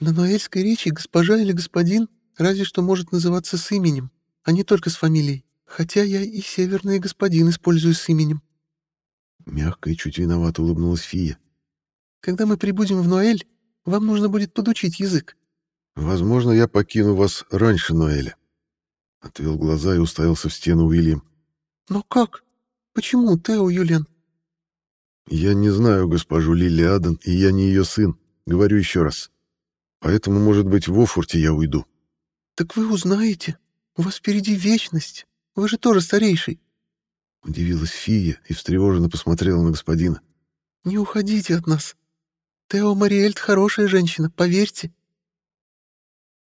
S2: На ноэльской речи госпожа или господин разве что может называться с именем а не только с фамилией, хотя я и северный господин использую с именем».
S1: Мягко и чуть виновато улыбнулась Фия.
S2: «Когда мы прибудем в Ноэль, вам нужно будет подучить язык».
S1: «Возможно, я покину вас раньше Ноэля». Отвел глаза и уставился в стену Уильям.
S2: «Но как? Почему, Тео Юлиан?»
S1: «Я не знаю госпожу Лили Адан, и я не ее сын. Говорю еще раз. Поэтому, может быть, в Офурте я уйду».
S2: «Так вы узнаете», у вас впереди вечность. Вы же тоже старейший.
S1: Удивилась Фия и встревоженно посмотрела на господина.
S2: Не уходите от нас. Тео Мариэльт хорошая женщина, поверьте.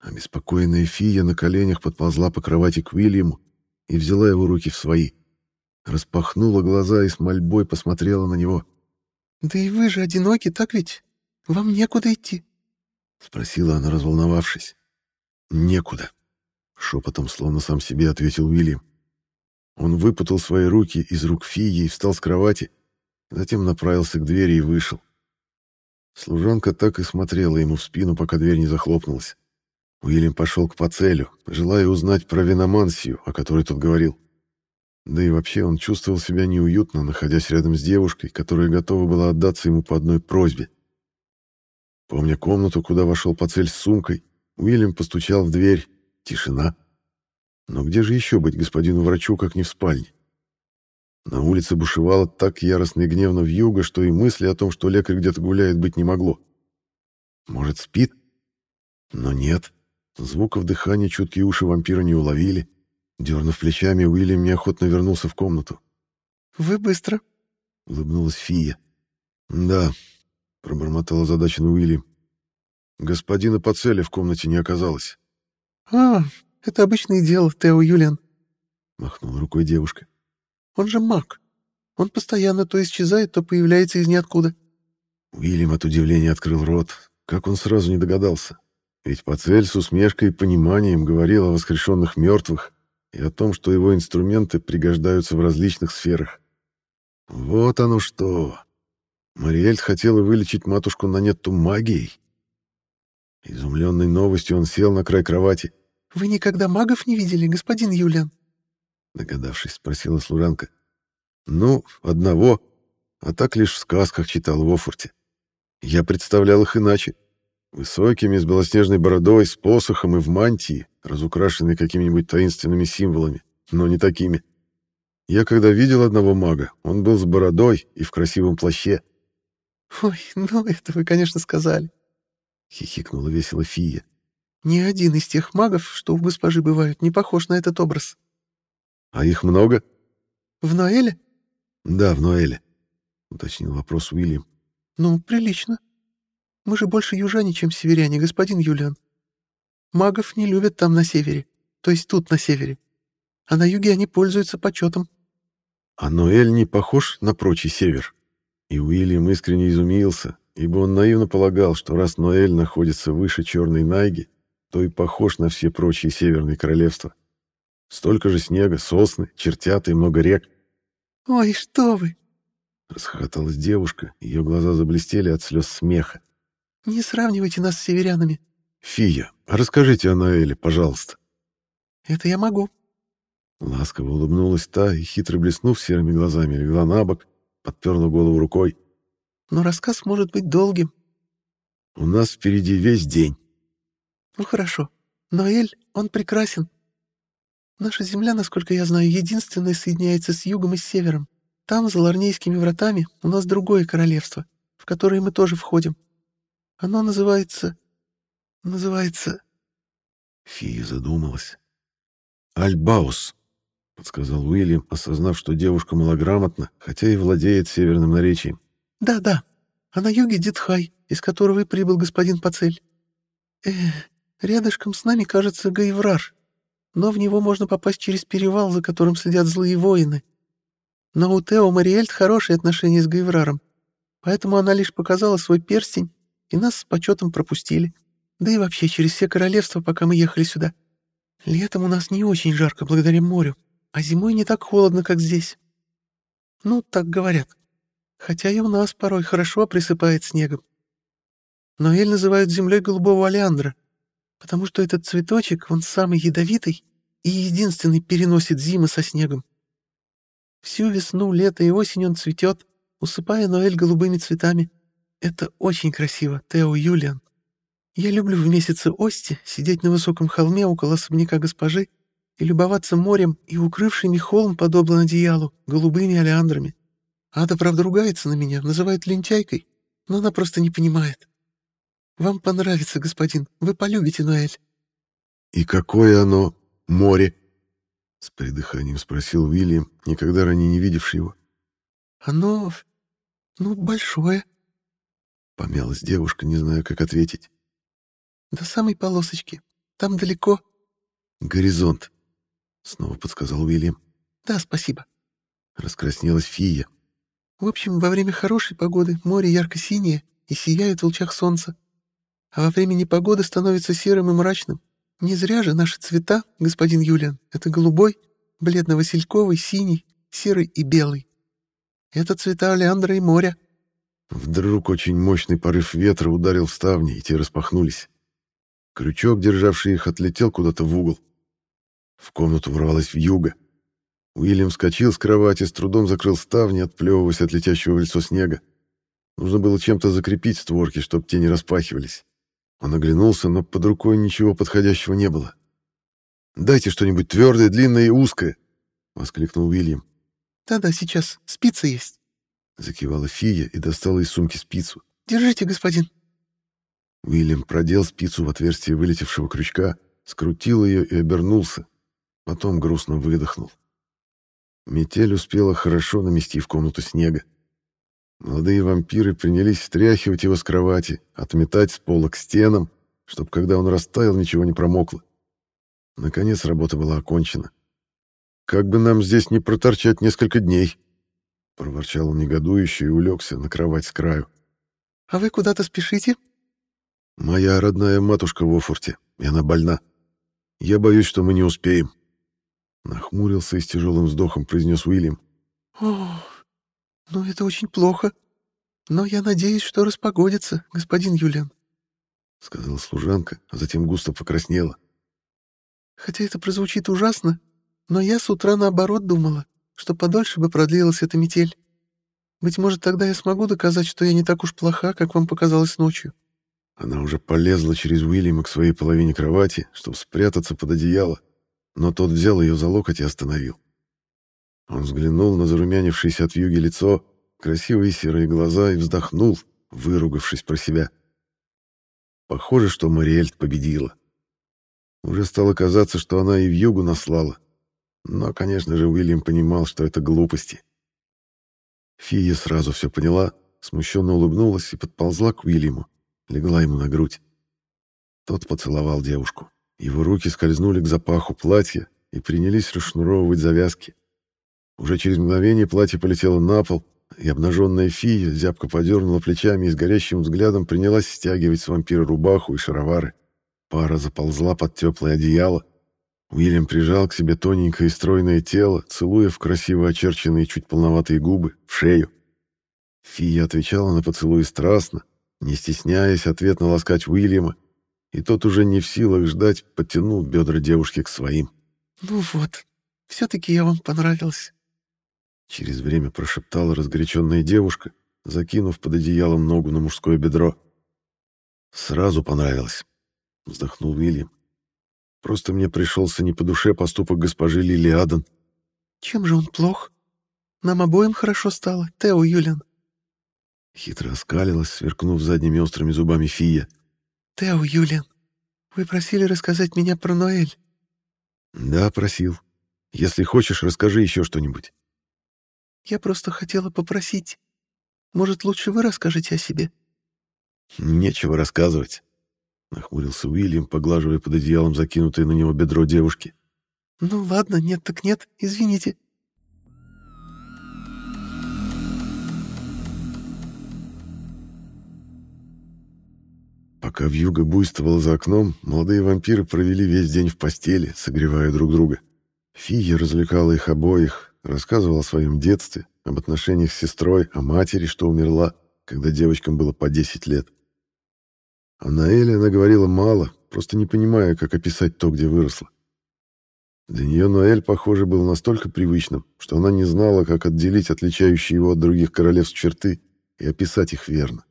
S1: Обеспокоенная Фия на коленях подползла по кровати к Уильяму и взяла его руки в свои. Распахнула глаза и с мольбой посмотрела на него.
S2: «Да и вы же одиноки, так ведь? Вам некуда идти?»
S1: — спросила она, разволновавшись. «Некуда», Шепотом, словно сам себе, ответил Уильям. Он выпутал свои руки из рук Фии и встал с кровати, затем направился к двери и вышел. Служанка так и смотрела ему в спину, пока дверь не захлопнулась. Уильям пошел к Пацелю, желая узнать про виномансию, о которой тот говорил. Да и вообще он чувствовал себя неуютно, находясь рядом с девушкой, которая готова была отдаться ему по одной просьбе. Помня комнату, куда вошел Пацель с сумкой, Уильям постучал в дверь Тишина. Но где же еще быть господину врачу, как не в спальне? На улице бушевало так яростно и гневно в юго, что и мысли о том, что лекарь где-то гуляет, быть не могло. Может, спит? Но нет. Звуков дыхания чуткие уши вампира не уловили. Дернув плечами, Уильям неохотно вернулся в комнату.
S2: «Вы быстро», —
S1: улыбнулась Фия. «Да», — пробормотал озадаченный Уильям. «Господина по цели в комнате не оказалось».
S2: «А, это обычное дело, Тео Юлиан», —
S1: махнула рукой девушка.
S2: «Он же маг. Он постоянно то исчезает, то появляется из ниоткуда».
S1: Уильям от удивления открыл рот. Как он сразу не догадался? Ведь Пацель с усмешкой и пониманием говорил о воскрешенных мертвых и о том, что его инструменты пригождаются в различных сферах. Вот оно что! Мариэль хотела вылечить матушку Нанетту магией. Изумленной новостью он сел на край кровати.
S2: «Вы никогда магов не видели, господин Юлиан?»
S1: Догадавшись, спросила служанка. «Ну, одного, а так лишь в сказках читал в Офорте. Я представлял их иначе. Высокими, с белоснежной бородой, с посохом и в мантии, разукрашенной какими-нибудь таинственными символами, но не такими. Я когда видел одного мага, он был с бородой и в красивом плаще.
S2: «Ой, ну это вы, конечно, сказали.
S1: — хихикнула весело Фия.
S2: «Ни один из тех магов, что у госпожи бывают, не похож на этот образ».
S1: «А их много?»
S2: «В Ноэле?»
S1: «Да, в Ноэле», — уточнил вопрос Уильям.
S2: «Ну, прилично. Мы же больше южане, чем северяне, господин Юлиан. Магов не любят там на севере, то есть тут на севере. А на юге они пользуются почетом».
S1: «А Ноэль не похож на прочий север?» И Уильям искренне изумился, ибо он наивно полагал, что раз Ноэль находится выше Черной Найги, то и похож на все прочие северные королевства. Столько же снега, сосны, чертята и много рек.
S2: «Ой, что вы!»
S1: — расхохоталась девушка, ее глаза заблестели от слез смеха.
S2: «Не сравнивайте нас с северянами».
S1: «Фия, расскажите о Ноэле, пожалуйста».
S2: «Это я могу».
S1: Ласково улыбнулась та и, хитро блеснув серыми глазами, легла на бок, подперла голову рукой
S2: но рассказ может быть долгим.
S1: У нас впереди весь день.
S2: Ну хорошо. Ноэль, он прекрасен. Наша земля, насколько я знаю, единственная соединяется с югом и с севером. Там, за Ларнейскими вратами, у нас другое королевство, в которое мы тоже входим. Оно называется... называется...»
S1: Фия задумалась. «Альбаус», — подсказал Уильям, осознав, что девушка малограмотна, хотя и владеет северным наречием.
S2: «Да, да. А на юге Дитхай, из которого и прибыл господин Пацель. Эх, рядышком с нами, кажется, Гайврар, но в него можно попасть через перевал, за которым следят злые воины. Но у Тео Мариэльт хорошие отношения с Гайвраром, поэтому она лишь показала свой перстень, и нас с почетом пропустили. Да и вообще через все королевства, пока мы ехали сюда. Летом у нас не очень жарко благодаря морю, а зимой не так холодно, как здесь. Ну, так говорят. Хотя и у нас порой хорошо присыпает снегом. Но Эль называют землей голубого олеандра, потому что этот цветочек, он самый ядовитый и единственный переносит зимы со снегом. Всю весну, лето и осень он цветет, усыпая Ноэль голубыми цветами. Это очень красиво, Тео Юлиан. Я люблю в месяце Ости сидеть на высоком холме около особняка госпожи и любоваться морем и укрывшими холм, подобно одеялу, голубыми олеандрами. Ада, правда, ругается на меня, называет лентяйкой, но она просто не понимает. Вам понравится, господин, вы полюбите Ноэль.
S1: «И какое оно море?» — с придыханием спросил Уильям, никогда ранее не видевший его.
S2: «Оно... ну, большое», — помялась девушка, не зная, как ответить. «До самой полосочки. Там далеко».
S1: «Горизонт», — снова подсказал Уильям.
S2: «Да, спасибо».
S1: Раскраснелась Фия.
S2: «В общем, во время хорошей погоды море ярко-синее и сияет в лучах солнца, а во время непогоды становится серым и мрачным. Не зря же наши цвета, господин Юлиан, это голубой, бледно-васильковый, синий, серый и белый. Это цвета олеандра и моря.
S1: Вдруг очень мощный порыв ветра ударил в ставни, и те распахнулись. Крючок, державший их, отлетел куда-то в угол. В комнату ворвалась вьюга. Уильям вскочил с кровати, с трудом закрыл ставни, отплевываясь от летящего в лицо снега. Нужно было чем-то закрепить створки, чтобы те не распахивались. Он оглянулся, но под рукой ничего подходящего не было. «Дайте что-нибудь твердое, длинное и узкое!» — воскликнул Уильям.
S2: «Да-да, сейчас. Спица есть!»
S1: — закивала Фия и достала из сумки спицу.
S2: «Держите, господин!»
S1: Уильям продел спицу в отверстие вылетевшего крючка, скрутил ее и обернулся. Потом грустно выдохнул. Метель успела хорошо намести в комнату снега. Молодые вампиры принялись стряхивать его с кровати, отметать с пола к стенам, чтобы, когда он растаял, ничего не промокло. Наконец работа была окончена. «Как бы нам здесь не проторчать несколько дней!» — проворчал негодующе и улегся на кровать с краю.
S2: «А вы куда-то спешите?»
S1: «Моя родная матушка в Офорте, и она больна. Я боюсь, что мы не успеем». Нахмурился и с тяжелым вздохом произнес Уильям.
S2: «Ох, «Ну, это очень плохо. Но я надеюсь, что распогодится, господин Юлиан», — сказала служанка, а затем густо покраснела. «Хотя это прозвучит ужасно, но я с утра наоборот думала, что подольше бы продлилась эта метель. Быть может, тогда я смогу доказать, что я не так уж плоха, как вам показалось ночью».
S1: Она уже полезла через Уильяма к своей половине кровати, чтобы спрятаться под одеяло, но тот взял ее за локоть и остановил. Он взглянул на зарумянившееся от вьюги лицо, красивые серые глаза и вздохнул, выругавшись про себя. Похоже, что Мариэльт победила. Уже стало казаться, что она и вьюгу наслала. Но, конечно же, Уильям понимал, что это глупости. Фия сразу все поняла, смущенно улыбнулась и подползла к Уильяму, легла ему на грудь. Тот поцеловал девушку. Его руки скользнули к запаху платья и принялись расшнуровывать завязки. Уже через мгновение платье полетело на пол, и обнаженная фия зябко подернула плечами и с горящим взглядом принялась стягивать с вампира рубаху и шаровары. Пара заползла под теплое одеяло. Уильям прижал к себе тоненькое и стройное тело, целуя в красиво очерченные чуть полноватые губы, в шею. Фия отвечала на поцелуи страстно, не стесняясь ответно ласкать Уильяма, и тот уже не в силах ждать, подтянул бедра девушки к своим.
S2: «Ну вот, все-таки я вам понравилась»,
S1: Через время прошептала разгоряченная девушка, закинув под одеялом ногу на мужское бедро. «Сразу понравилось», — вздохнул Уильям. Просто мне пришелся не по душе поступок госпожи Лили Адан.
S2: Чем же он плох? Нам обоим хорошо стало, Тео Юлиан.
S1: Хитро оскалилась, сверкнув задними острыми зубами Фия.
S2: Тео Юлиан, вы просили рассказать меня про Ноэль.
S1: Да, просил. Если хочешь, расскажи еще что-нибудь.
S2: Я просто хотела попросить. Может, лучше вы расскажете о себе?
S1: Нечего рассказывать. Нахмурился Уильям, поглаживая под одеялом закинутое на него бедро девушки.
S2: Ну ладно, нет так нет, извините.
S1: Пока вьюга буйствовала за окном, молодые вампиры провели весь день в постели, согревая друг друга. Фия развлекала их обоих, рассказывала о своем детстве, об отношениях с сестрой, о матери, что умерла, когда девочкам было по 10 лет. О Наэле она говорила мало, просто не понимая, как описать то, где выросла. Для нее Ноэль, похоже, был настолько привычным, что она не знала, как отделить отличающие его от других королевств черты и описать их верно.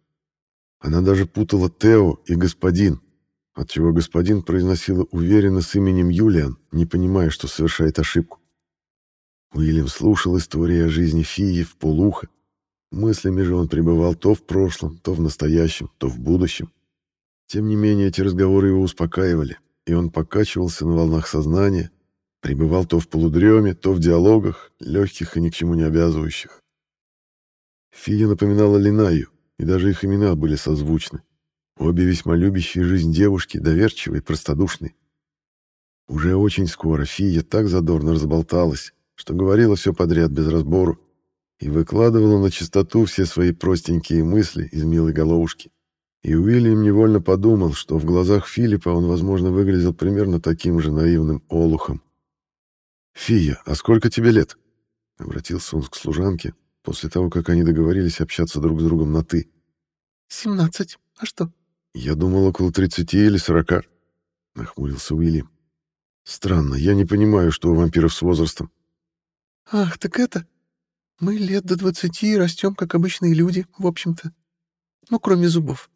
S1: Она даже путала Тео и господин, отчего господин произносила уверенно с именем Юлиан, не понимая, что совершает ошибку. Уильям слушал истории о жизни Фии в полухо. Мыслями же он пребывал то в прошлом, то в настоящем, то в будущем. Тем не менее, эти разговоры его успокаивали, и он покачивался на волнах сознания, пребывал то в полудреме, то в диалогах, легких и ни к чему не обязывающих. Фия напоминала Линаю, и даже их имена были созвучны. Обе весьма любящие жизнь девушки, доверчивые, простодушные. Уже очень скоро Фия так задорно разболталась, что говорила все подряд без разбору и выкладывала на чистоту все свои простенькие мысли из милой головушки. И Уильям невольно подумал, что в глазах Филиппа он, возможно, выглядел примерно таким же наивным олухом. «Фия, а сколько тебе лет?» — обратился он к служанке, после того, как они договорились общаться друг с другом на «ты».
S2: «Семнадцать. А что?»
S1: «Я думал, около тридцати или сорока», — нахмурился Уильям. «Странно, я не понимаю, что у вампиров с возрастом».
S2: «Ах, так это... Мы лет до двадцати растем, как обычные люди, в общем-то. Ну, кроме зубов.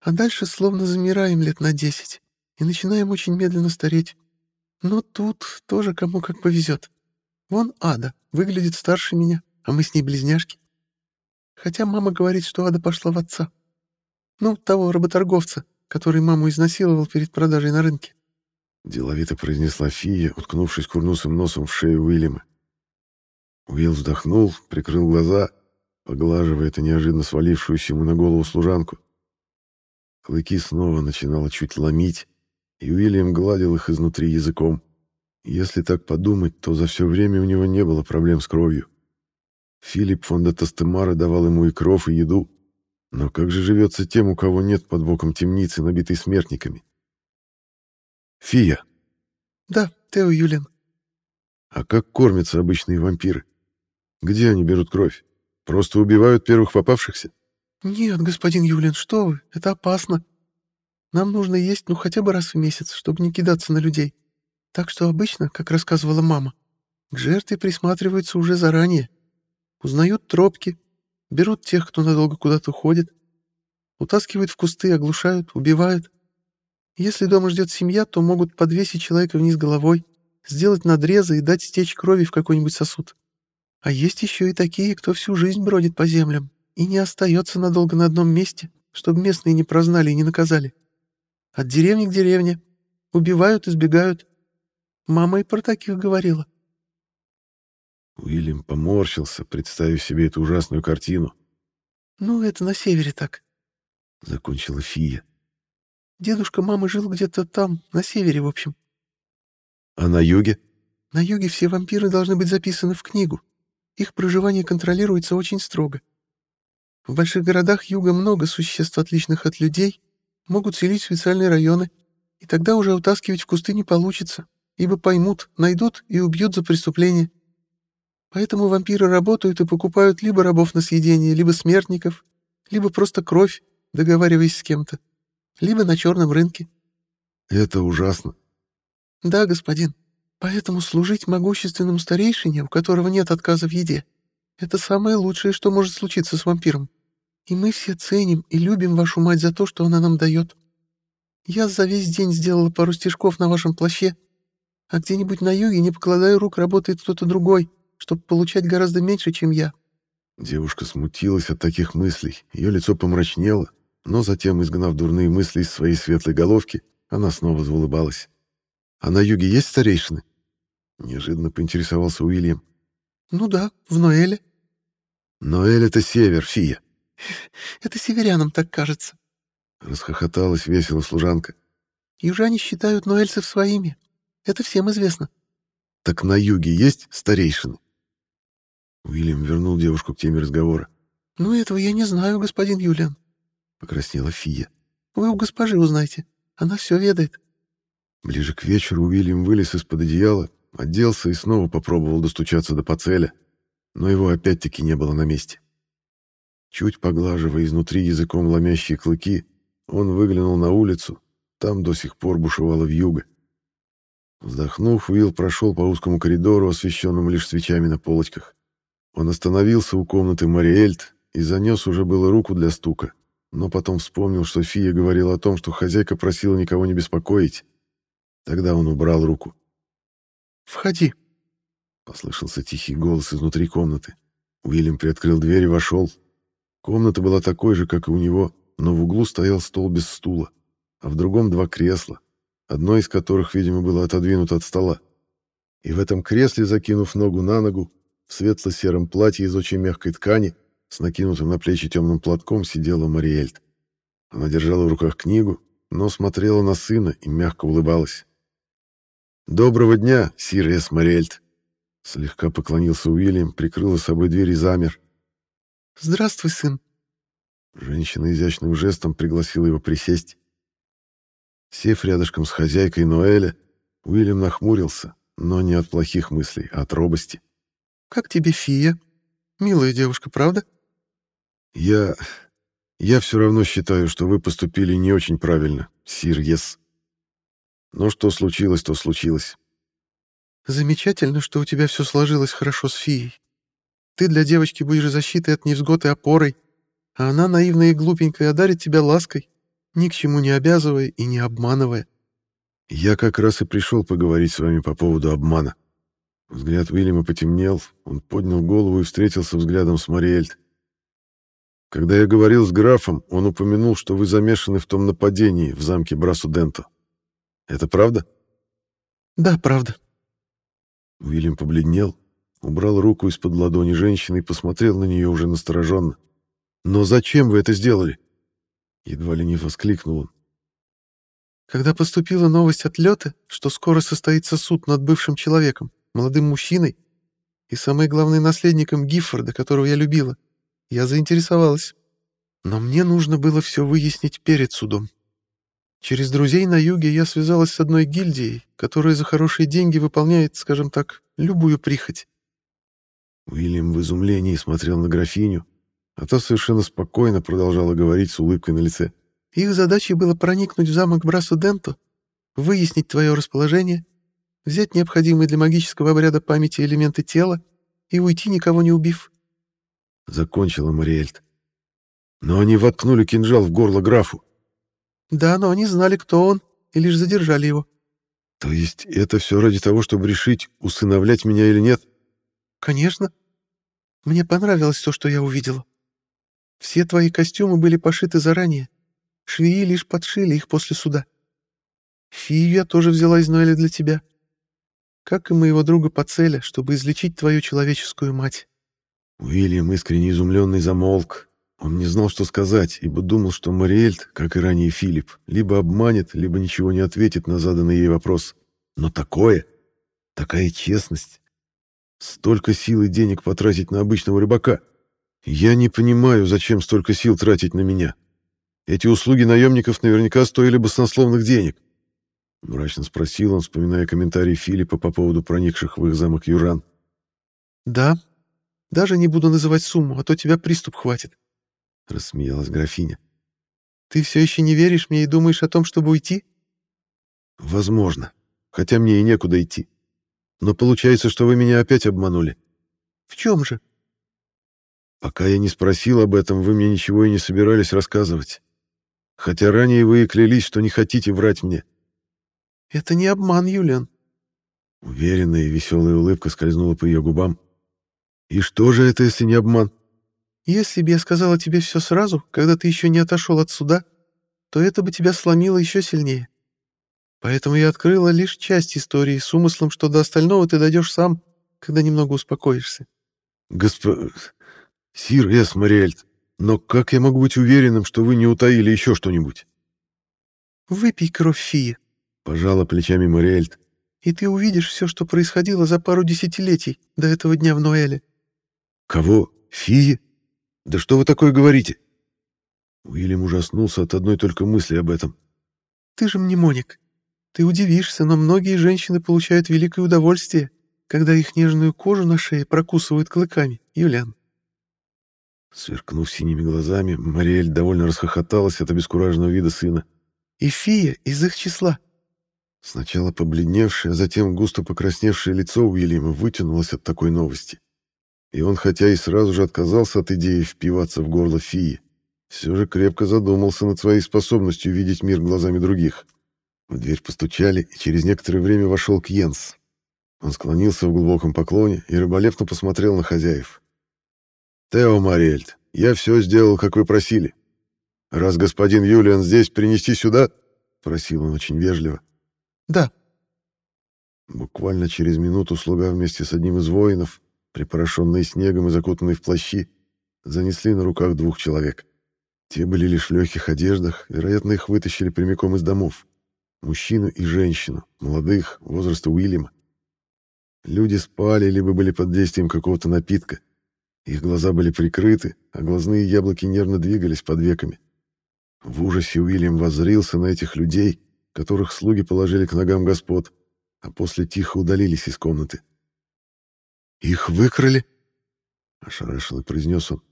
S2: А дальше словно замираем лет на десять и начинаем очень медленно стареть. Но тут тоже кому как повезет. Вон Ада выглядит старше меня, а мы с ней близняшки. Хотя мама говорит, что Ада пошла в отца. Ну, того работорговца, который маму изнасиловал перед продажей на рынке.
S1: Деловито произнесла Фия, уткнувшись курносым носом в шею Уильяма. Уилл вздохнул, прикрыл глаза, поглаживая эту неожиданно свалившуюся ему на голову служанку. Клыки снова начинало чуть ломить, и Уильям гладил их изнутри языком. Если так подумать, то за все время у него не было проблем с кровью. Филипп фон де Тастемара давал ему и кров, и еду. Но как же живется тем, у кого нет под боком темницы, набитой смертниками? Фия.
S2: Да, Тео Юлин.
S1: А как кормятся обычные вампиры? Где они берут кровь? Просто убивают первых попавшихся?
S2: Нет, господин Юлин, что вы, это опасно. Нам нужно есть ну хотя бы раз в месяц, чтобы не кидаться на людей. Так что обычно, как рассказывала мама, к жертве присматриваются уже заранее. Узнают тропки, берут тех, кто надолго куда-то уходит, утаскивают в кусты, оглушают, убивают. Если дома ждет семья, то могут подвесить человека вниз головой, сделать надрезы и дать стечь крови в какой-нибудь сосуд. А есть еще и такие, кто всю жизнь бродит по землям и не остается надолго на одном месте, чтобы местные не прознали и не наказали. От деревни к деревне. Убивают, избегают. Мама и про таких говорила.
S1: Уильям поморщился, представив себе эту ужасную картину.
S2: «Ну, это на севере так», —
S1: закончила Фия.
S2: «Дедушка мамы жил где-то там, на севере, в общем».
S1: «А на юге?»
S2: «На юге все вампиры должны быть записаны в книгу. Их проживание контролируется очень строго. В больших городах юга много существ, отличных от людей, могут селить в специальные районы, и тогда уже утаскивать в кусты не получится, ибо поймут, найдут и убьют за преступление. Поэтому вампиры работают и покупают либо рабов на съедение, либо смертников, либо просто кровь, договариваясь с кем-то, либо на черном рынке.
S1: Это ужасно.
S2: Да, господин. Поэтому служить могущественному старейшине, у которого нет отказа в еде, это самое лучшее, что может случиться с вампиром. И мы все ценим и любим вашу мать за то, что она нам дает. Я за весь день сделала пару стежков на вашем плаще, а где-нибудь на юге, не покладая рук, работает кто-то другой, чтобы получать гораздо меньше, чем я».
S1: Девушка смутилась от таких мыслей, ее лицо помрачнело, но затем, изгнав дурные мысли из своей светлой головки, она снова заулыбалась. «А на юге есть старейшины?» Неожиданно поинтересовался Уильям.
S2: «Ну да, в Ноэле».
S1: «Ноэль — это север, Фия».
S2: «Это северянам так кажется».
S1: Расхохоталась весело служанка.
S2: «Южане считают ноэльцев своими. Это всем известно».
S1: «Так на юге есть старейшины?» Уильям вернул девушку к теме разговора.
S2: «Ну, этого я не знаю, господин Юлиан», —
S1: покраснела Фия.
S2: «Вы у госпожи узнаете. Она все ведает».
S1: Ближе к вечеру Уильям вылез из-под одеяла, оделся и снова попробовал достучаться до поцеля, но его опять-таки не было на месте. Чуть поглаживая изнутри языком ломящие клыки, он выглянул на улицу, там до сих пор бушевало вьюга. Вздохнув, Уилл прошел по узкому коридору, освещенному лишь свечами на полочках. Он остановился у комнаты Мариэльт и занес уже было руку для стука, но потом вспомнил, что Фия говорила о том, что хозяйка просила никого не беспокоить. Тогда он убрал руку.
S2: «Входи», — послышался тихий голос изнутри комнаты.
S1: Уильям приоткрыл дверь и вошел. Комната была такой же, как и у него, но в углу стоял стол без стула, а в другом два кресла, одно из которых, видимо, было отодвинуто от стола. И в этом кресле, закинув ногу на ногу, в светло-сером платье из очень мягкой ткани, с накинутым на плечи темным платком, сидела Мариэльт. Она держала в руках книгу, но смотрела на сына и мягко улыбалась. «Доброго дня, сир Эс Мариэльт!» Слегка поклонился Уильям, прикрыл собой дверь и замер.
S2: «Здравствуй, сын!»
S1: Женщина изящным жестом пригласила его присесть. Сев рядышком с хозяйкой Ноэля, Уильям нахмурился, но не от плохих мыслей, а от робости.
S2: «Как тебе фия? Милая девушка, правда?»
S1: «Я... я все равно считаю, что вы поступили не очень правильно, сир Ес. Но что случилось, то случилось».
S2: «Замечательно, что у тебя все сложилось хорошо с фией. Ты для девочки будешь защитой от невзгод и опорой, а она наивная и глупенькая одарит тебя лаской, ни к чему не обязывая и не обманывая».
S1: «Я как раз и пришел поговорить с вами по поводу обмана», Взгляд Уильяма потемнел, он поднял голову и встретился взглядом с Мариэльт. «Когда я говорил с графом, он упомянул, что вы замешаны в том нападении в замке Брасуденто. Это правда?»
S2: «Да, правда».
S1: Уильям побледнел, убрал руку из-под ладони женщины и посмотрел на нее уже настороженно. «Но зачем вы это сделали?» Едва ли не воскликнул он.
S2: Когда поступила новость от Лёты, что скоро состоится суд над бывшим человеком, молодым мужчиной и, самое главное, наследником Гиффорда, которого я любила. Я заинтересовалась. Но мне нужно было все выяснить перед судом. Через друзей на юге я связалась с одной гильдией, которая за хорошие деньги выполняет, скажем так, любую прихоть.
S1: Уильям в изумлении смотрел на графиню, а та совершенно спокойно продолжала говорить с улыбкой на лице.
S2: Их задачей было проникнуть в замок Брасу-Денто, выяснить твое расположение взять необходимые для магического обряда памяти элементы тела и уйти, никого не убив.
S1: Закончила Мариэльт. Но они воткнули кинжал в горло графу.
S2: Да, но они знали, кто он, и лишь задержали его.
S1: То есть это все ради того, чтобы решить, усыновлять меня или нет?
S2: Конечно. Мне понравилось то, что я увидела. Все твои костюмы были пошиты заранее. Швеи лишь подшили их после суда. Фию я тоже взяла из Ноэля для тебя как и моего друга по цели, чтобы излечить твою человеческую мать».
S1: Уильям, искренне изумленный, замолк. Он не знал, что сказать, ибо думал, что Мариэльт, как и ранее Филипп, либо обманет, либо ничего не ответит на заданный ей вопрос. Но такое, такая честность, столько сил и денег потратить на обычного рыбака. Я не понимаю, зачем столько сил тратить на меня. Эти услуги наемников наверняка стоили баснословных денег. Мрачно спросил он, вспоминая комментарии Филиппа по поводу проникших в их замок юран.
S2: «Да, даже не буду называть сумму, а то тебя приступ хватит», —
S1: рассмеялась графиня.
S2: «Ты все еще не веришь мне и думаешь о том, чтобы уйти?»
S1: «Возможно, хотя мне и некуда идти. Но получается, что вы меня опять обманули».
S2: «В чем же?»
S1: «Пока я не спросил об этом, вы мне ничего и не собирались рассказывать. Хотя ранее вы и клялись, что не хотите врать мне.
S2: Это не обман, Юлиан.
S1: Уверенная и веселая улыбка скользнула по ее губам. И что же это, если не обман?
S2: Если бы я сказала тебе все сразу, когда ты еще не отошел от суда, то это бы тебя сломило еще сильнее. Поэтому я открыла лишь часть истории с умыслом, что до остального ты дойдешь сам, когда немного успокоишься.
S1: Госпо... Сир Эс Мариэльт, но как я могу быть уверенным, что вы не утаили еще что-нибудь?
S2: Выпей кровь Фии.
S1: Пожала плечами Мариэльт.
S2: И ты увидишь все, что происходило за пару десятилетий до этого дня в Ноэле.
S1: Кого? Фии? Да что вы такое говорите? Уильям ужаснулся от одной только мысли об этом.
S2: Ты же мнемоник. Ты удивишься, но многие женщины получают великое удовольствие, когда их нежную кожу на шее прокусывают клыками, Юлиан.
S1: Сверкнув синими глазами, Мариэль довольно расхохоталась от обескураженного вида сына.
S2: «И фия из их числа».
S1: Сначала побледневшее, а затем густо покрасневшее лицо Уильяма вытянулось от такой новости. И он, хотя и сразу же отказался от идеи впиваться в горло фии, все же крепко задумался над своей способностью видеть мир глазами других. В дверь постучали, и через некоторое время вошел Кьенс. Он склонился в глубоком поклоне и рыболепно посмотрел на хозяев. «Тео Мариэльт, я все сделал, как вы просили. Раз господин Юлиан здесь, принести сюда?» — просил он очень вежливо.
S2: «Да».
S1: Буквально через минуту слуга вместе с одним из воинов, припорошенные снегом и закутанные в плащи, занесли на руках двух человек. Те были лишь в легких одеждах, вероятно, их вытащили прямиком из домов. Мужчину и женщину, молодых, возраста Уильяма. Люди спали, либо были под действием какого-то напитка. Их глаза были прикрыты, а глазные яблоки нервно двигались под веками. В ужасе Уильям воззрился на этих людей, которых слуги положили к ногам господ, а после тихо удалились из комнаты. «Их выкрали?» — ошарашенно произнес он.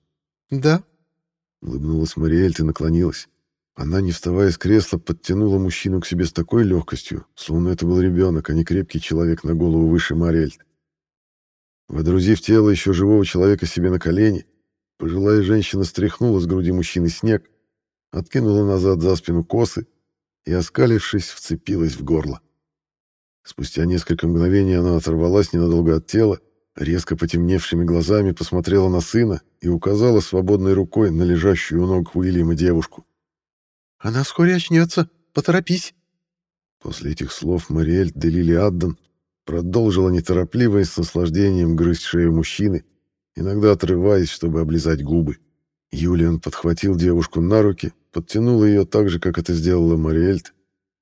S2: «Да», —
S1: улыбнулась Мариэльт и наклонилась. Она, не вставая с кресла, подтянула мужчину к себе с такой легкостью, словно это был ребенок, а не крепкий человек на голову выше Мариэльт. Водрузив тело еще живого человека себе на колени, пожилая женщина стряхнула с груди мужчины снег, откинула назад за спину косы и, оскалившись, вцепилась в горло. Спустя несколько мгновений она оторвалась ненадолго от тела, резко потемневшими глазами посмотрела на сына и указала свободной рукой на лежащую у ног Уильяма девушку.
S2: «Она вскоре очнется. Поторопись!»
S1: После этих слов Мариэль Делили Адден Продолжила неторопливо и с наслаждением грызть шею мужчины, иногда отрываясь, чтобы облизать губы. Юлиан подхватил девушку на руки, подтянул ее так же, как это сделала Мариэльт,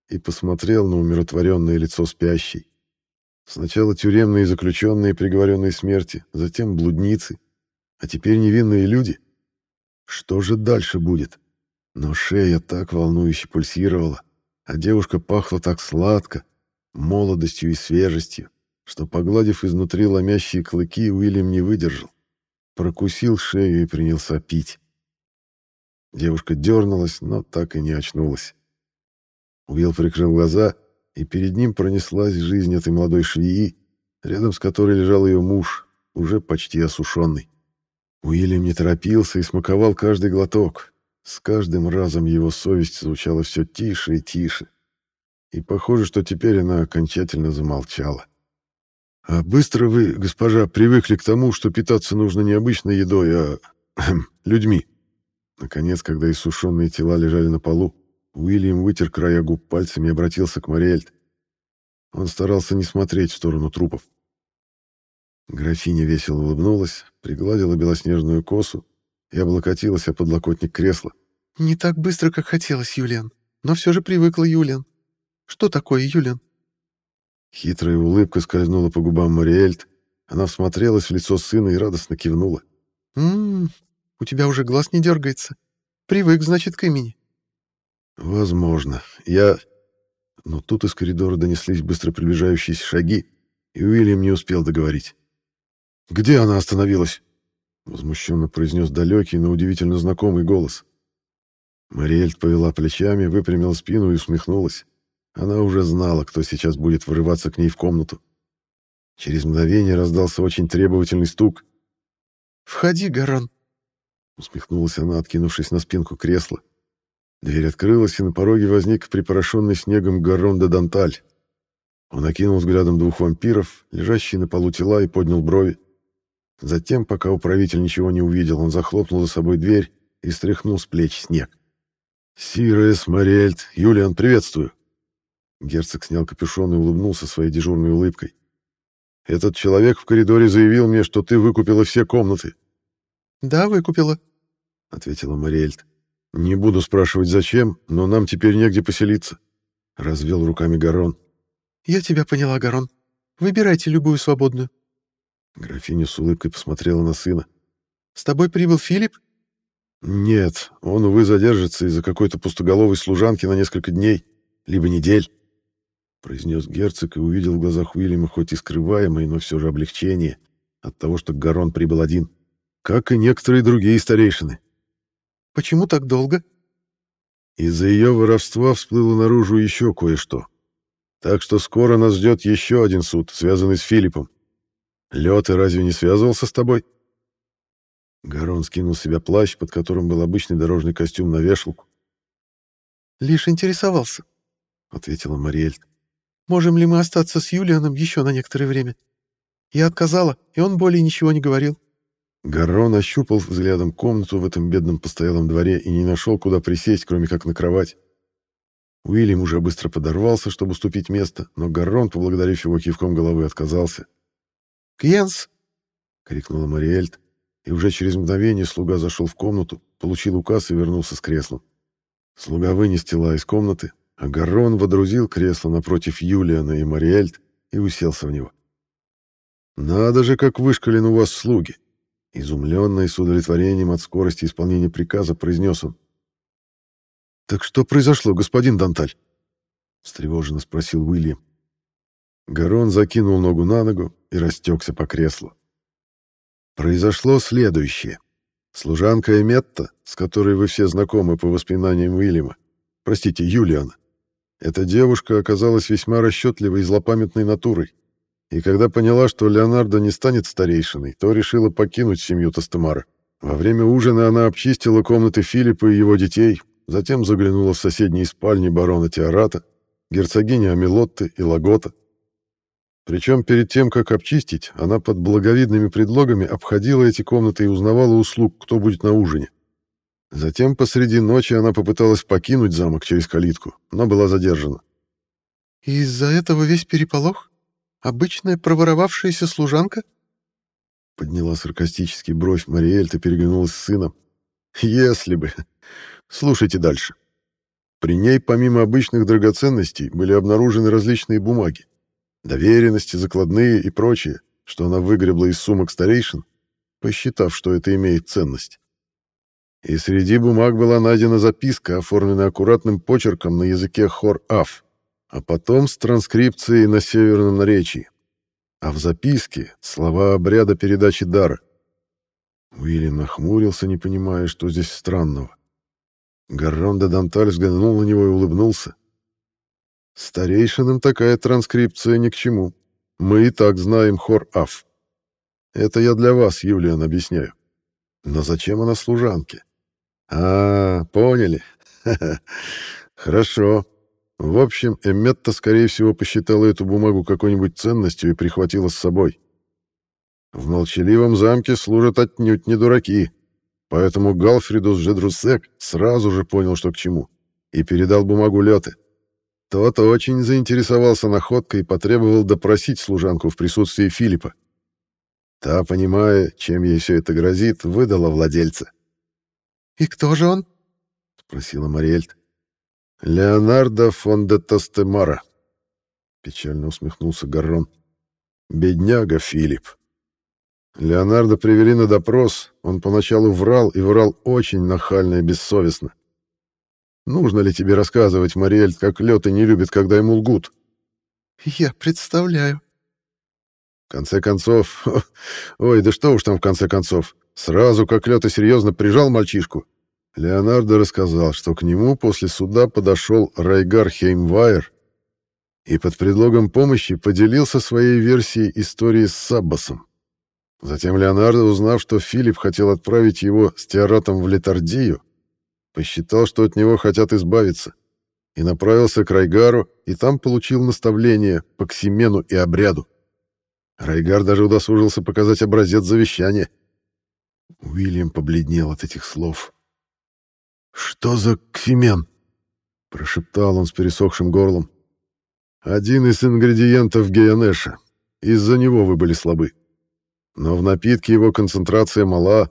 S1: и посмотрел на умиротворенное лицо спящей. Сначала тюремные заключенные, приговоренные смерти, затем блудницы, а теперь невинные люди. Что же дальше будет? Но шея так волнующе пульсировала, а девушка пахла так сладко, молодостью и свежестью, что, погладив изнутри ломящие клыки, Уильям не выдержал. Прокусил шею и принялся пить. Девушка дернулась, но так и не очнулась. Уилл прикрыл глаза, и перед ним пронеслась жизнь этой молодой швеи, рядом с которой лежал ее муж, уже почти осушенный. Уильям не торопился и смаковал каждый глоток. С каждым разом его совесть звучала все тише и тише и похоже, что теперь она окончательно замолчала. «А быстро вы, госпожа, привыкли к тому, что питаться нужно не обычной едой, а... людьми?» Наконец, когда иссушенные тела лежали на полу, Уильям вытер края губ пальцами и обратился к Мариэльт. Он старался не смотреть в сторону трупов. Графиня весело улыбнулась, пригладила белоснежную косу и облокотилась о подлокотник кресла.
S2: «Не так быстро, как хотелось, Юлиан, но все же привыкла, Юлиан. Что такое, Юлиан?»
S1: Хитрая улыбка скользнула по губам Мариэльт. Она всмотрелась в лицо сына и радостно кивнула.
S2: «М-м, у тебя уже глаз не дергается. Привык, значит, к имени».
S1: «Возможно. Я...» Но тут из коридора донеслись быстро приближающиеся шаги, и Уильям не успел договорить. «Где она остановилась?» — возмущенно произнес далекий, но удивительно знакомый голос. Мариэльт повела плечами, выпрямила спину и усмехнулась. Она уже знала, кто сейчас будет врываться к ней в комнату. Через мгновение раздался очень требовательный стук.
S2: «Входи, Гаран!»
S1: Усмехнулась она, откинувшись на спинку кресла. Дверь открылась, и на пороге возник припорошенный снегом Гаррон де Данталь. Он окинул взглядом двух вампиров, лежащие на полу тела, и поднял брови. Затем, пока управитель ничего не увидел, он захлопнул за собой дверь и стряхнул с плеч снег. «Сирес, Мариэльт, Юлиан, приветствую!» Герцог снял капюшон и улыбнулся своей дежурной улыбкой. «Этот человек в коридоре заявил мне, что ты выкупила все комнаты».
S2: «Да, выкупила», —
S1: ответила Мариэльт. «Не буду спрашивать, зачем, но нам теперь негде поселиться», — развел руками Гарон.
S2: «Я тебя поняла, Гарон. Выбирайте любую свободную».
S1: Графиня с улыбкой посмотрела на сына.
S2: «С тобой прибыл Филипп?»
S1: «Нет, он, увы, задержится из-за какой-то пустоголовой служанки на несколько дней, либо недель», — произнес герцог и увидел в глазах Уильяма хоть и скрываемое, но все же облегчение от того, что Гарон прибыл один, как и некоторые другие старейшины.
S2: «Почему так долго?»
S1: Из-за ее воровства всплыло наружу еще кое-что. Так что скоро нас ждет еще один суд, связанный с Филиппом. И разве не связывался с тобой?» Гарон скинул с себя плащ, под которым был обычный дорожный костюм на вешалку.
S2: «Лишь интересовался», — ответила Мариэль. «Можем ли мы остаться с Юлианом еще на некоторое время? Я отказала, и он более ничего не говорил».
S1: Гарон ощупал взглядом комнату в этом бедном постоялом дворе и не нашел, куда присесть, кроме как на кровать. Уильям уже быстро подорвался, чтобы уступить место, но Гарон, поблагодарив его кивком головы, отказался.
S2: «Кьенс!»
S1: — крикнула Мариэльт, и уже через мгновение слуга зашел в комнату, получил указ и вернулся с креслом. Слуга вынес тела из комнаты, а Гаррон водрузил кресло напротив Юлиана и Мариэльт и уселся в него. «Надо же, как вышкален у вас слуги!» Изумленный с удовлетворением от скорости исполнения приказа, произнес он. «Так что произошло, господин Данталь?» — встревоженно спросил Уильям. Гарон закинул ногу на ногу и растекся по креслу. Произошло следующее. Служанка Эметта, с которой вы все знакомы по воспоминаниям Уильяма, простите, Юлиана, эта девушка оказалась весьма расчетливой и злопамятной натурой, и когда поняла, что Леонардо не станет старейшиной, то решила покинуть семью Тастемара. Во время ужина она обчистила комнаты Филиппа и его детей, затем заглянула в соседние спальни барона Теората, герцогини Амилотты и Лагота, причем перед тем, как обчистить, она под благовидными предлогами обходила эти комнаты и узнавала услуг, кто будет на ужине. Затем посреди ночи она попыталась покинуть замок через калитку, но была задержана.
S2: «Из-за этого весь переполох? Обычная проворовавшаяся служанка?»
S1: Подняла саркастический бровь Мариэльта и переглянулась с сыном. «Если бы. Слушайте дальше. При ней, помимо обычных драгоценностей, были обнаружены различные бумаги доверенности, закладные и прочее, что она выгребла из сумок старейшин, посчитав, что это имеет ценность. И среди бумаг была найдена записка, оформленная аккуратным почерком на языке хор-аф, а потом с транскрипцией на северном наречии. А в записке слова обряда передачи дара. Уильям нахмурился, не понимая, что здесь странного. Гаррон де Данталь взглянул на него и улыбнулся. Старейшинам такая транскрипция ни к чему. Мы и так знаем хор Аф. Это я для вас, Юлиан, объясняю. Но зачем она служанке? А, поняли. Хорошо. В общем, Эмметта, скорее всего, посчитала эту бумагу какой-нибудь ценностью и прихватила с собой. В молчаливом замке служат отнюдь не дураки, поэтому Галфридус Жедрусек сразу же понял, что к чему, и передал бумагу Лёте. Тот очень заинтересовался находкой и потребовал допросить служанку в присутствии Филиппа. Та, понимая, чем ей все это грозит, выдала владельца.
S2: «И кто же он?»
S1: — спросила Мариэльт. «Леонардо фон де Тастемара», — печально усмехнулся Гаррон. «Бедняга Филипп». Леонардо привели на допрос, он поначалу врал и врал очень нахально и бессовестно. Нужно ли тебе рассказывать, Мариэль, как Лёта не любит, когда ему лгут?
S2: Я представляю.
S1: В конце концов... Ой, да что уж там в конце концов. Сразу, как Лёта серьезно прижал мальчишку, Леонардо рассказал, что к нему после суда подошел Райгар Хеймвайер и под предлогом помощи поделился своей версией истории с Саббасом. Затем Леонардо, узнав, что Филипп хотел отправить его с Теоратом в Летардию, посчитал, что от него хотят избавиться, и направился к Райгару, и там получил наставление по Ксимену и обряду. Райгар даже удосужился показать образец завещания. Уильям побледнел от этих слов. «Что за Ксимен?» — прошептал он с пересохшим горлом. «Один из ингредиентов Геонеша. Из-за него вы были слабы. Но в напитке его концентрация мала,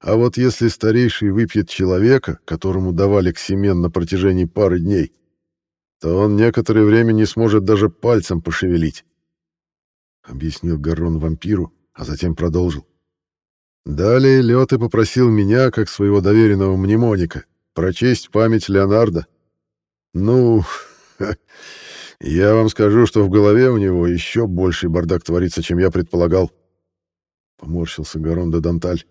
S1: а вот если старейший выпьет человека, которому давали ксемен на протяжении пары дней, то он некоторое время не сможет даже пальцем пошевелить. Объяснил Гаррон вампиру, а затем продолжил. Далее Лёты попросил меня, как своего доверенного мнемоника, прочесть память Леонардо. Ну, я вам скажу, что в голове у него еще больший бардак творится, чем я предполагал. Поморщился Гарон де Данталь.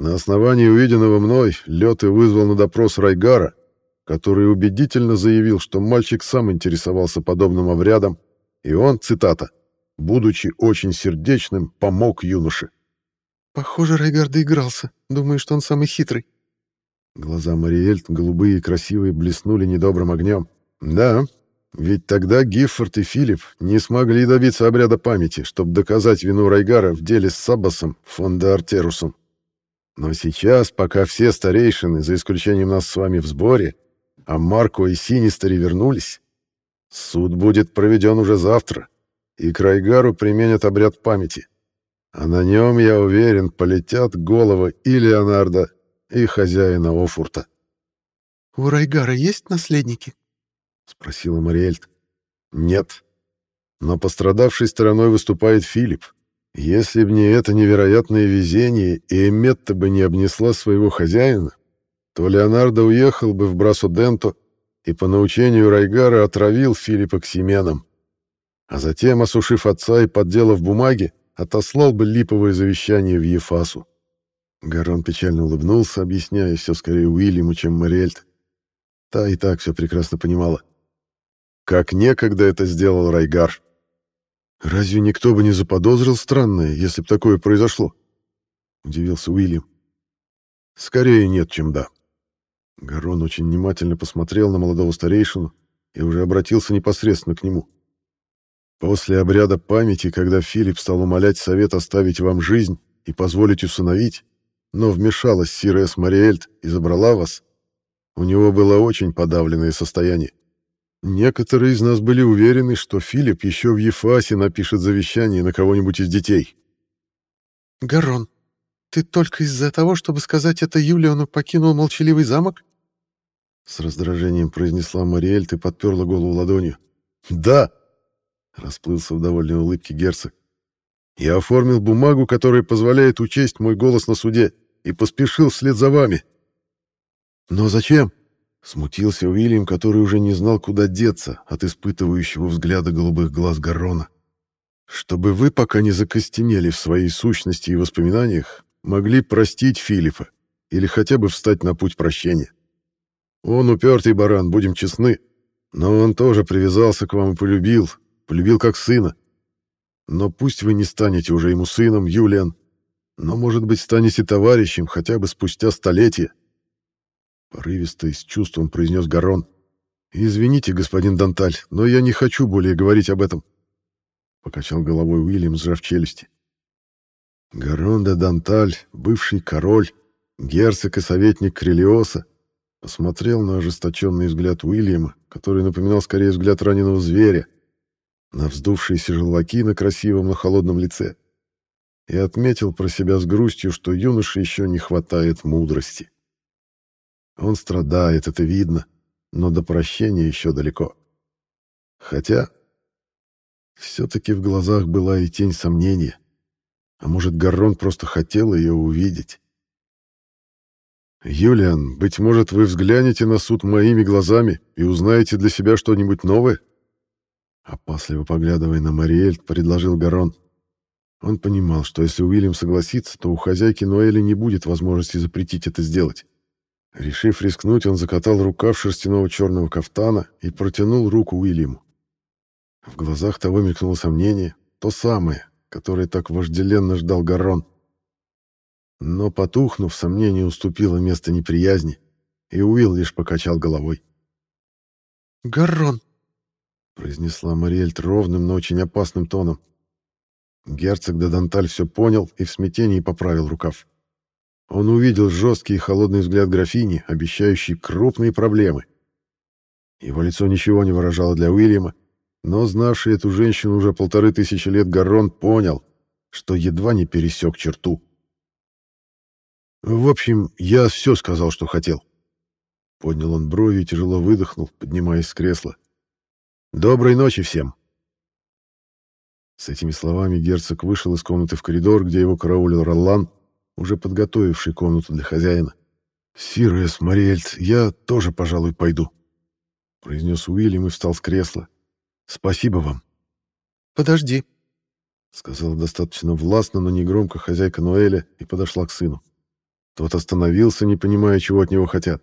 S1: На основании увиденного мной Лёты вызвал на допрос Райгара, который убедительно заявил, что мальчик сам интересовался подобным обрядом, и он, цитата, «будучи очень сердечным, помог юноше».
S2: «Похоже, Райгар доигрался. Думаю, что он самый хитрый».
S1: Глаза Мариэль, голубые и красивые, блеснули недобрым огнем. «Да, ведь тогда Гиффорд и Филипп не смогли добиться обряда памяти, чтобы доказать вину Райгара в деле с Саббасом фон де Артерусом. Но сейчас, пока все старейшины, за исключением нас с вами в сборе, а Марко и Синистери вернулись, суд будет проведен уже завтра, и к Райгару применят обряд памяти. А на нем, я уверен, полетят головы и Леонардо, и хозяина Офурта.
S2: — У Райгара есть наследники?
S1: — спросила Мариэльт. — Нет. Но пострадавшей стороной выступает Филипп, если б не это невероятное везение, и Эметта бы не обнесла своего хозяина, то Леонардо уехал бы в Брасо-Денто и по научению Райгара отравил Филиппа к Семенам, а затем, осушив отца и подделав бумаги, отослал бы липовое завещание в Ефасу. Гарон печально улыбнулся, объясняя все скорее Уильяму, чем Мариэльт. Та и так все прекрасно понимала. Как некогда это сделал Райгар. «Разве никто бы не заподозрил странное, если бы такое произошло?» — удивился Уильям. «Скорее нет, чем да». Гарон очень внимательно посмотрел на молодого старейшину и уже обратился непосредственно к нему. «После обряда памяти, когда Филипп стал умолять совет оставить вам жизнь и позволить усыновить, но вмешалась Сирес Мариэльт и забрала вас, у него было очень подавленное состояние. Некоторые из нас были уверены, что Филипп еще в Ефасе напишет завещание на кого-нибудь из детей.
S2: «Гарон, ты только из-за того, чтобы сказать это Юлиону, покинул молчаливый замок?»
S1: С раздражением произнесла Мариэль, и подперла голову ладонью. «Да!» — расплылся в довольной улыбке герцог. «Я оформил бумагу, которая позволяет учесть мой голос на суде, и поспешил вслед за вами». «Но зачем?» Смутился Уильям, который уже не знал, куда деться от испытывающего взгляда голубых глаз Гаррона. «Чтобы вы, пока не закостенели в своей сущности и воспоминаниях, могли простить Филиппа или хотя бы встать на путь прощения. Он упертый баран, будем честны, но он тоже привязался к вам и полюбил, полюбил как сына. Но пусть вы не станете уже ему сыном, Юлиан, но, может быть, станете товарищем хотя бы спустя столетия. Порывисто и с чувством произнес Гарон. «Извините, господин Данталь, но я не хочу более говорить об этом», — покачал головой Уильям, сжав челюсти. Гарон де Данталь, бывший король, герцог и советник Крелиоса, посмотрел на ожесточенный взгляд Уильяма, который напоминал скорее взгляд раненого зверя, на вздувшиеся желваки на красивом, но холодном лице, и отметил про себя с грустью, что юноше еще не хватает мудрости. Он страдает, это видно, но до прощения еще далеко. Хотя все-таки в глазах была и тень сомнения. А может, Гаррон просто хотел ее увидеть. «Юлиан, быть может, вы взглянете на суд моими глазами и узнаете для себя что-нибудь новое?» Опасливо поглядывая на Мариэль, предложил Гарон. Он понимал, что если Уильям согласится, то у хозяйки Ноэли не будет возможности запретить это сделать. Решив рискнуть, он закатал рукав шерстяного черного кафтана и протянул руку Уильяму. В глазах того мелькнуло сомнение, то самое, которое так вожделенно ждал Гаррон. Но, потухнув, сомнение уступило место неприязни, и Уилл лишь покачал головой.
S2: «Гаррон!»
S1: — произнесла Мариэльт ровным, но очень опасным тоном. Герцог де Данталь все понял и в смятении поправил рукав. Он увидел жесткий и холодный взгляд графини, обещающий крупные проблемы. Его лицо ничего не выражало для Уильяма, но знавший эту женщину уже полторы тысячи лет Гаррон понял, что едва не пересек черту. «В общем, я все сказал, что хотел». Поднял он брови и тяжело выдохнул, поднимаясь с кресла. «Доброй ночи всем!» С этими словами герцог вышел из комнаты в коридор, где его караулил Роллан, уже подготовивший комнату для хозяина. «Сирес, Мариэльт, я тоже, пожалуй, пойду», — произнес Уильям и встал с кресла. «Спасибо вам».
S2: «Подожди», —
S1: сказала достаточно властно, но негромко хозяйка Ноэля и подошла к сыну. Тот остановился, не понимая, чего от него хотят.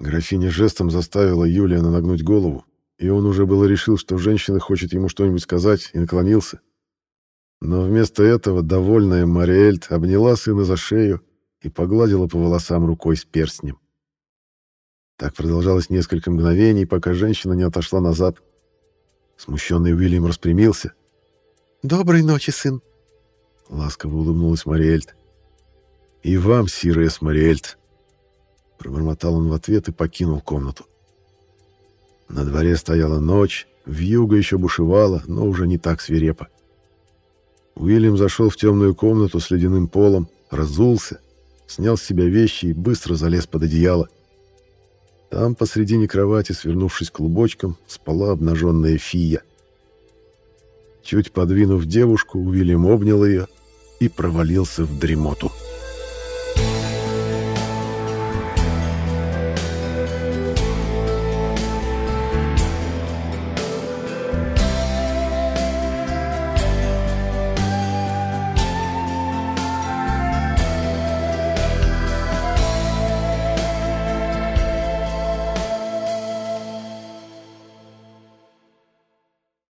S1: Графиня жестом заставила Юлиана нагнуть голову, и он уже было решил, что женщина хочет ему что-нибудь сказать, и наклонился. Но вместо этого довольная Мариэльт обняла сына за шею и погладила по волосам рукой с перстнем. Так продолжалось несколько мгновений, пока женщина не отошла назад. Смущенный Уильям распрямился.
S2: «Доброй ночи, сын!»
S1: Ласково улыбнулась Мариэльт. «И вам, Сирес Мариэльт!» Пробормотал он в ответ и покинул комнату. На дворе стояла ночь, вьюга еще бушевала, но уже не так свирепо. Уильям зашел в темную комнату с ледяным полом, разулся, снял с себя вещи и быстро залез под одеяло. Там, посредине кровати, свернувшись клубочком, спала обнаженная фия. Чуть подвинув девушку, Уильям обнял ее и провалился в дремоту.